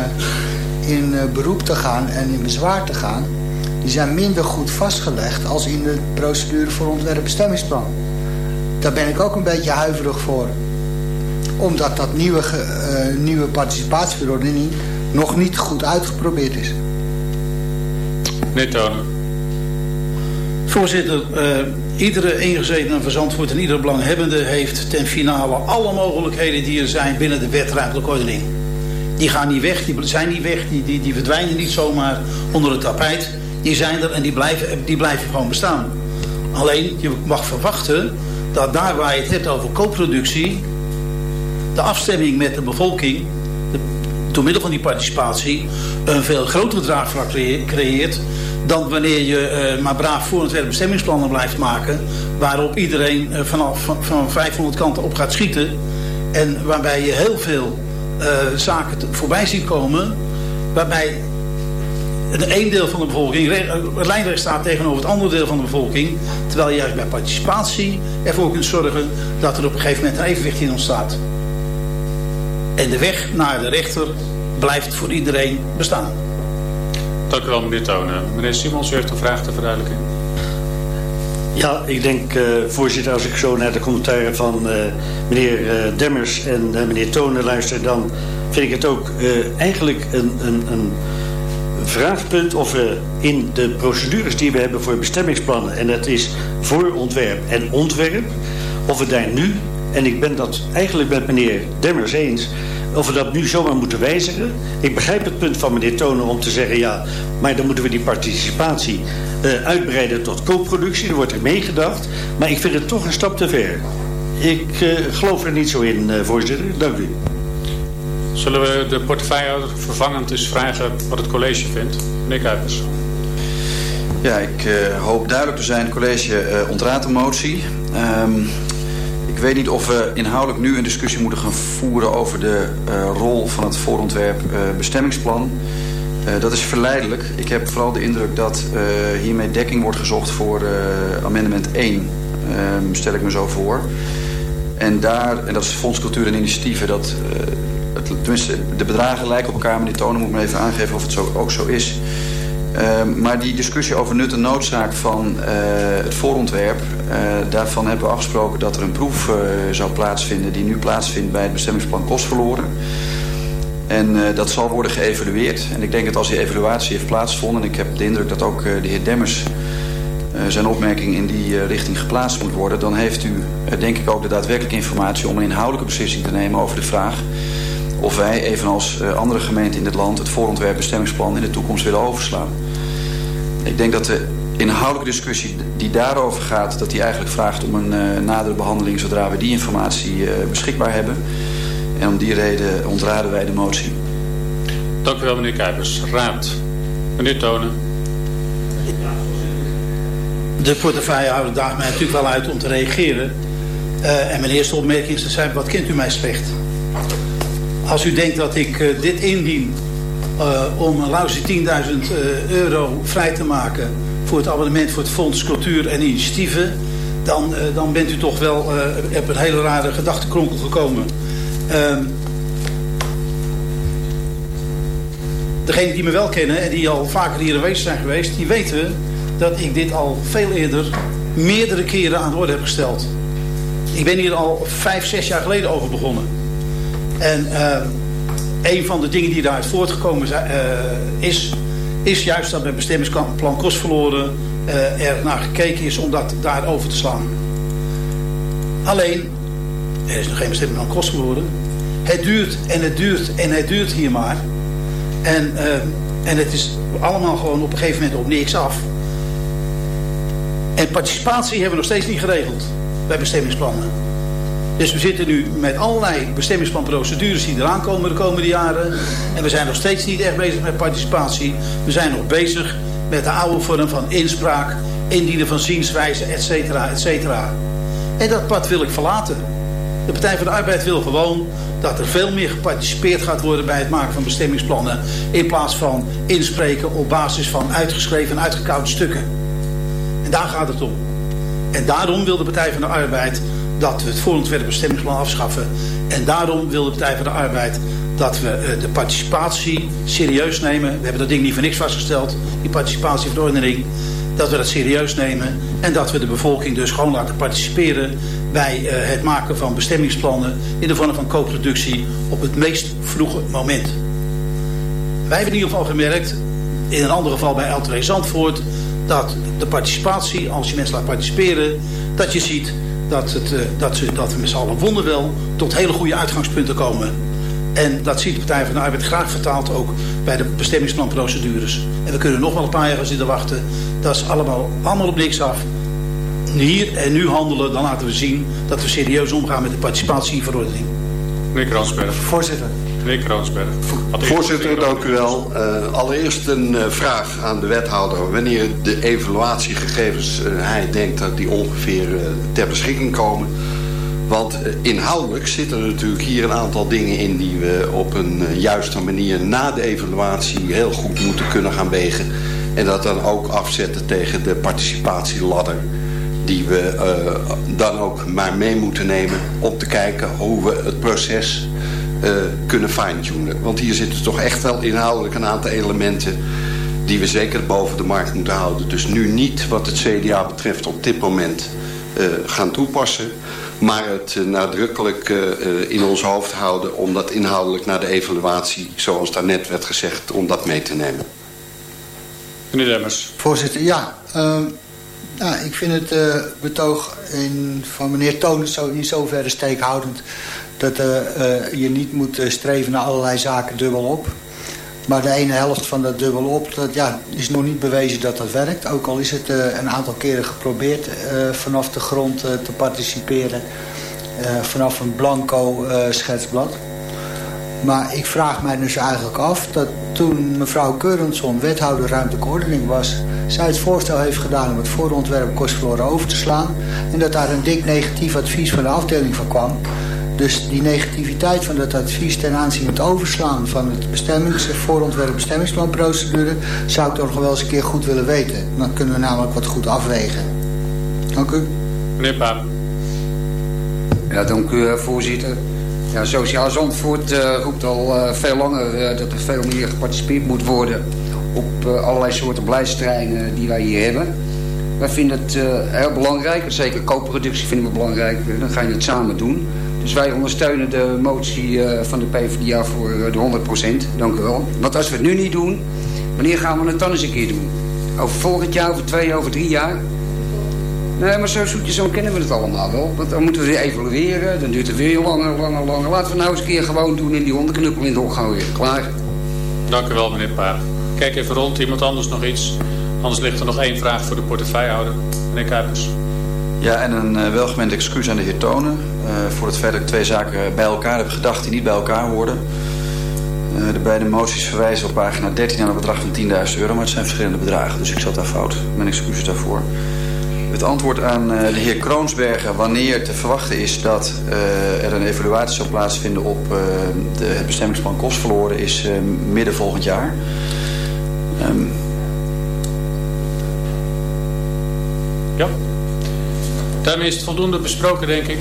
in uh, beroep te gaan en in bezwaar te gaan, die zijn minder goed vastgelegd als in de procedure voor ontwerpbestemmingsplan. Daar ben ik ook een beetje huiverig voor omdat dat nieuwe, uh, nieuwe participatieverordening nog niet goed uitgeprobeerd is. Meneer Tonen. Voorzitter, uh, iedere ingezetene van Zandvoort en iedere belanghebbende heeft ten finale alle mogelijkheden die er zijn binnen de wet ruimtelijke ordening. Die gaan niet weg, die zijn niet weg, die, die, die verdwijnen niet zomaar onder het tapijt. Die zijn er en die blijven, die blijven gewoon bestaan. Alleen, je mag verwachten dat daar waar je het hebt over co-productie de afstemming met de bevolking, door middel van die participatie, een veel grotere draagvlak creëert dan wanneer je uh, maar braaf voor het bestemmingsplannen blijft maken, waarop iedereen uh, vanaf van, van 500 kanten op gaat schieten en waarbij je heel veel uh, zaken voorbij ziet komen, waarbij het een deel van de bevolking lijnrecht staat tegenover het andere deel van de bevolking. Terwijl je juist bij participatie ervoor kunt zorgen dat er op een gegeven moment een evenwicht in ontstaat. En de weg naar de rechter blijft voor iedereen bestaan. Dank u wel, meneer Tonen. Meneer Simons, u heeft een vraag ter verduidelijking. Ja, ik denk, uh, voorzitter, als ik zo naar de commentaren van uh, meneer uh, Demmers en meneer Tonen luister... dan vind ik het ook eigenlijk een, een, een vraagpunt of we in de procedures die we hebben voor bestemmingsplannen... en dat is voorontwerp en ontwerp, of we daar nu en ik ben dat eigenlijk met meneer Demmers eens... of we dat nu zomaar moeten wijzigen. Ik begrijp het punt van meneer Tonen om te zeggen... ja, maar dan moeten we die participatie uh, uitbreiden tot co-productie. Er wordt er meegedacht. Maar ik vind het toch een stap te ver. Ik uh, geloof er niet zo in, uh, voorzitter. Dank u. Zullen we de portefeuille vervangend eens vragen wat het college vindt? Meneer Kuipers. Ja, ik hoop duidelijk te zijn. Het college ontraadt de motie. Um, weet niet of we inhoudelijk nu een discussie moeten gaan voeren over de uh, rol van het voorontwerp uh, bestemmingsplan. dat is verleidelijk. Ik heb vooral de indruk dat hiermee dekking wordt gezocht voor amendement 1. Ehm, stel ik me zo voor. En daar, en dat is Fonds Cultuur en Initiatieven, dat, het, tenminste de bedragen lijken op elkaar, maar die tonen moet me even aangeven of het zo, ook zo is. Ehm, maar die discussie over nut en noodzaak van uh, het voorontwerp... Uh, daarvan hebben we afgesproken dat er een proef uh, zou plaatsvinden... die nu plaatsvindt bij het bestemmingsplan Kostverloren. En dat zal worden geëvalueerd. En ik denk dat als die evaluatie heeft plaatsgevonden... en ik heb de indruk dat ook de heer Demmers zijn opmerking in die richting geplaatst moet worden... dan heeft u denk ik ook de daadwerkelijke informatie om een inhoudelijke beslissing te nemen over de vraag of wij, evenals uh, andere gemeenten in dit land, het voorontwerp bestemmingsplan in de toekomst willen overslaan. Ik denk dat de inhoudelijke discussie die daarover gaat, dat die eigenlijk vraagt om een uh, nadere behandeling zodra we die informatie uh, beschikbaar hebben. En om die reden ontraden wij de motie. Dank u wel, meneer Kuipers. Raad. Meneer Tonen. De portefeuillehouder daagt mij natuurlijk wel uit om te reageren. Uh, en mijn eerste opmerking is te zijn, wat kent u mij slecht? Als u denkt dat ik uh, dit indien uh, om Lausie 10.000 uh, euro vrij te maken voor het abonnement voor het Fonds Cultuur en Initiatieven, dan, dan bent u toch wel op een hele rare gedachtenkronkel gekomen. Ehm, degenen die me wel kennen en die al vaker hier aanwezig zijn geweest, die weten dat ik dit al veel eerder meerdere keren aan de orde heb gesteld. Ik ben hier al vijf, zes jaar geleden over begonnen. En uh, een van de dingen die daaruit voortgekomen uh, is, is juist dat bij bestemmingsplan kostverloren uh, er naar gekeken is om dat daar over te slaan. Alleen, er is nog geen bestemmingsplan kostverloren. Het duurt en het duurt en het duurt hier maar. En, en het is allemaal gewoon op een gegeven moment op niks af. En participatie hebben we nog steeds niet geregeld bij bestemmingsplannen. Dus we zitten nu met allerlei bestemmingsplanprocedures die eraan komen de komende jaren. En we zijn nog steeds niet echt bezig met participatie. We zijn nog bezig met de oude vorm van inspraak, indienen van zienswijze, et cetera, et cetera. En dat pad wil ik verlaten. De Partij van de Arbeid wil gewoon dat er veel meer geparticipeerd gaat worden bij het maken van bestemmingsplannen. In plaats van inspreken op basis van uitgeschreven en uitgekoude stukken. En daar gaat het om. En daarom wil de Partij van de Arbeid dat we het voorontwerp bestemmingsplan afschaffen. En daarom wil de Partij van de Arbeid dat we uh, de participatie serieus nemen. We hebben dat ding niet voor niks vastgesteld, die participatieverordening. Dat we dat serieus nemen en dat we de bevolking dus gewoon laten participeren bij uh, het maken van bestemmingsplannen in de vorm van co-productie op het meest vroege moment. Wij hebben in ieder geval gemerkt, in een ander geval bij L2 Zandvoort, dat de participatie, als je mensen laat participeren, dat je ziet dat, het, uh, dat, ze, dat we met z'n allen wonderwel tot hele goede uitgangspunten komen. En dat ziet de Partij van de Arbeid graag vertaald ook bij de bestemmingsplanprocedures. En we kunnen nog wel een paar jaar zitten wachten. Dat is allemaal, allemaal op niks af. Hier en nu handelen, dan laten we zien dat we serieus omgaan met de participatieverordening. Meneer Kransberg. Voorzitter. Meneer. Voorzitter, dank u wel. Uh, allereerst een uh, vraag aan de wethouder. Wanneer de evaluatiegegevens uh, hij denkt dat die ongeveer ter beschikking komen. Want inhoudelijk zitten er natuurlijk hier een aantal dingen in... die we op een juiste manier na de evaluatie heel goed moeten kunnen gaan wegen. En dat dan ook afzetten tegen de participatieladder die we dan ook maar mee moeten nemen om te kijken hoe we het proces uh, kunnen fine-tunen. Want hier zitten toch echt wel inhoudelijk een aantal elementen die we zeker boven de markt moeten houden. Dus nu niet wat het CDA betreft op dit moment uh, gaan toepassen. Maar het uh, nadrukkelijk uh, in ons hoofd houden om dat inhoudelijk naar de evaluatie, zoals daarnet werd gezegd, om dat mee te nemen. Meneer Demmers. Voorzitter, ja. Nou, ik vind het uh, betoog in, van meneer Toon zo, in zoverre steekhoudend... dat uh, uh, je niet moet streven naar allerlei zaken dubbel op. Maar de ene helft van dat dubbel op, dat ja, is nog niet bewezen dat dat werkt. Ook al is het een aantal keren geprobeerd vanaf de grond te participeren... vanaf een blanco schetsblad. Maar ik vraag mij dus eigenlijk af dat toen mevrouw Keurensson wethouder ruimtelijke ordening was... zij het voorstel heeft gedaan om het voorontwerp kostverloren over te slaan... en dat daar een dik negatief advies van de afdeling van kwam... Dus die negativiteit van dat advies ten aanzien het overslaan van het bestemmings, voorontwerp bestemmingsplanprocedure zou ik toch wel eens een keer goed willen weten. Dan kunnen we namelijk wat goed afwegen. Dank u. Meneer Paap. Ja, dank u voorzitter. Ja, Sociaal Zandvoort uh, roept al uh, veel langer uh, dat er veel meer geparticipeerd moet worden op allerlei soorten beleidsterreinen die wij hier hebben. Wij vinden het heel belangrijk, zeker koopproductie vinden we belangrijk, dan ga je het samen doen. Dus wij ondersteunen de motie van de PvdA voor de 100%, dank u wel. Want als we het nu niet doen, wanneer gaan we het dan eens een keer doen? Over volgend jaar, over twee, over drie jaar? Nee, maar zo zoetjes zo kennen we het allemaal wel. Want dan moeten we weer evalueren. Dan duurt het weer langer, langer, langer. Laten we nou eens een keer gewoon doen in die hondenknuppel in de hok gaan weer. Klaar. Dank u wel, meneer Paap. Kijk even rond. Iemand anders nog iets? Anders ligt er nog één vraag voor de portefeuillehouder. Meneer Kuipers. Ja, en een uh, welgemeend excuus aan de heer Tonen. Uh, voor het feit dat ik twee zaken bij elkaar heb gedacht die niet bij elkaar hoorden. Uh, de beide moties verwijzen op pagina 13 naar een bedrag van 10.000 euro. Maar het zijn verschillende bedragen, dus ik zat daar fout. Mijn excuses daarvoor. Het antwoord aan uh, de heer Kroonsberger wanneer te verwachten is dat er een evaluatie zal plaatsvinden op de, het bestemmingsplan kostverloren is midden volgend jaar. Um... Ja, daarmee is het voldoende besproken denk ik.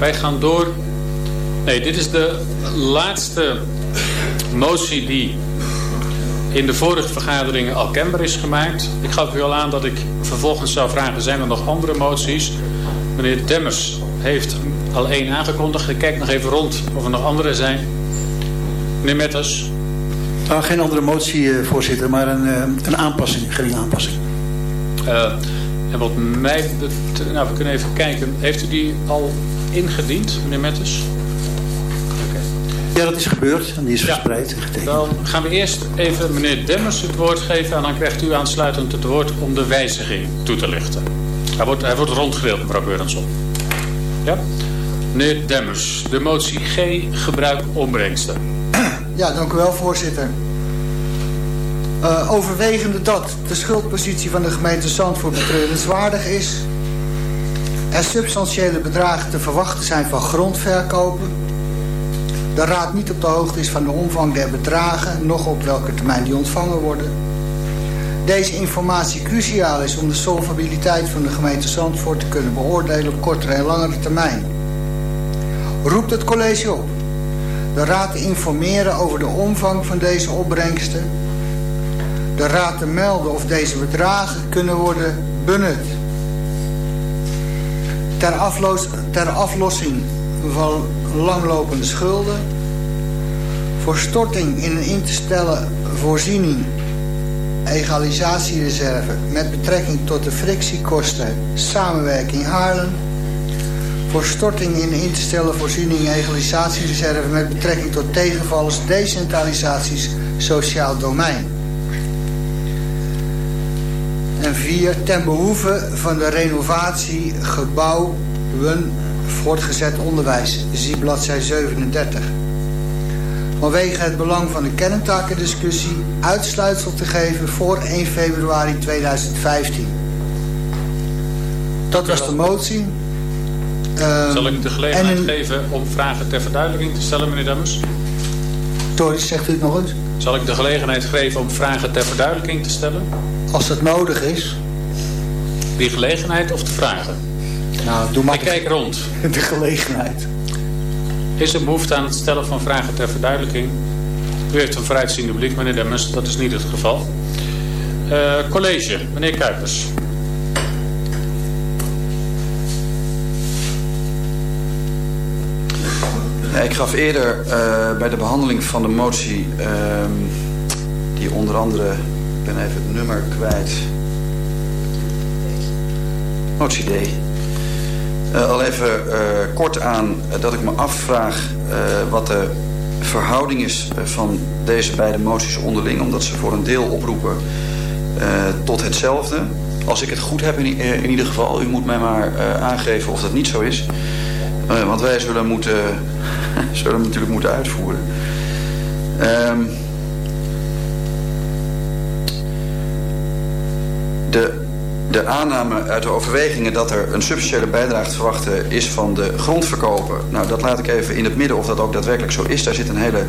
Wij gaan door. Nee, dit is de laatste motie die in de vorige vergaderingen al kenbaar is gemaakt. Ik gaf u al aan dat ik vervolgens zou vragen, zijn er nog andere moties? Meneer Demmers heeft al één aangekondigd. Ik kijk nog even rond of er nog andere zijn. Meneer Metters. Nou, geen andere motie, eh, voorzitter, maar een, uh, een aanpassing, geringe aanpassing. Uh, en wat mij... Nou, we kunnen even kijken. Heeft u die al ingediend, meneer Metters? Ja, dat is gebeurd en die is verspreid en getekend. Dan gaan we eerst even meneer Demmers het woord geven... en dan krijgt u aansluitend het woord om de wijziging toe te lichten. Hij wordt, hij wordt rondgedeeld, mevrouw Beurensson. Ja? Meneer Demmers, de motie G, gebruik opbrengsten. Ja, dank u wel, voorzitter. Uh, overwegende dat de schuldpositie van de gemeente Zandvoort betreurenswaardig is... er substantiële bedragen te verwachten zijn van grondverkopen de Raad niet op de hoogte is van de omvang der bedragen... nog op welke termijn die ontvangen worden. Deze informatie cruciaal is om de solvabiliteit van de gemeente Zandvoort te kunnen beoordelen op kortere en langere termijn. Roept het college op de Raad te informeren over de omvang van deze opbrengsten... de Raad te melden of deze bedragen kunnen worden benut. Ter, aflos ter aflossing van langlopende schulden. Voor storting in een in te stellen voorziening egalisatiereserve met betrekking tot de frictiekosten samenwerking Haarlem. Voor storting in in te stellen voorziening egalisatiereserve met betrekking tot tegenvallers decentralisaties sociaal domein. En vier, ten behoeve van de renovatie gebouwen voortgezet onderwijs, zie bladzij 37. Vanwege het belang van de kerntakendiscussie uitsluitsel te geven voor 1 februari 2015. Dat was de motie. Um, Zal ik de gelegenheid een... geven om vragen ter verduidelijking te stellen, meneer Dammers? Toris, zegt u het nog eens? Zal ik de gelegenheid geven om vragen ter verduidelijking te stellen? Als dat nodig is. Die gelegenheid of de vragen? Nou, doe maar Ik kijk rond. De gelegenheid. Is er behoefte aan het stellen van vragen ter verduidelijking? U heeft een vooruitziende blik, meneer Demmers. Dat is niet het geval. Uh, college, meneer Kuipers. Ja, ik gaf eerder uh, bij de behandeling van de motie... Uh, die onder andere... Ik ben even het nummer kwijt. Motie D. Uh, al even uh, kort aan uh, dat ik me afvraag wat de verhouding is van deze beide moties onderling. Omdat ze voor een deel oproepen tot hetzelfde. Als ik het goed heb in, in ieder geval. U moet mij maar aangeven of dat niet zo is. want wij zullen, moeten, zullen natuurlijk moeten uitvoeren. Um, de de aanname uit de overwegingen dat er een substantiële bijdrage te verwachten is van de grondverkoper. Nou, dat laat ik even in het midden of dat ook daadwerkelijk zo is. Daar zit een hele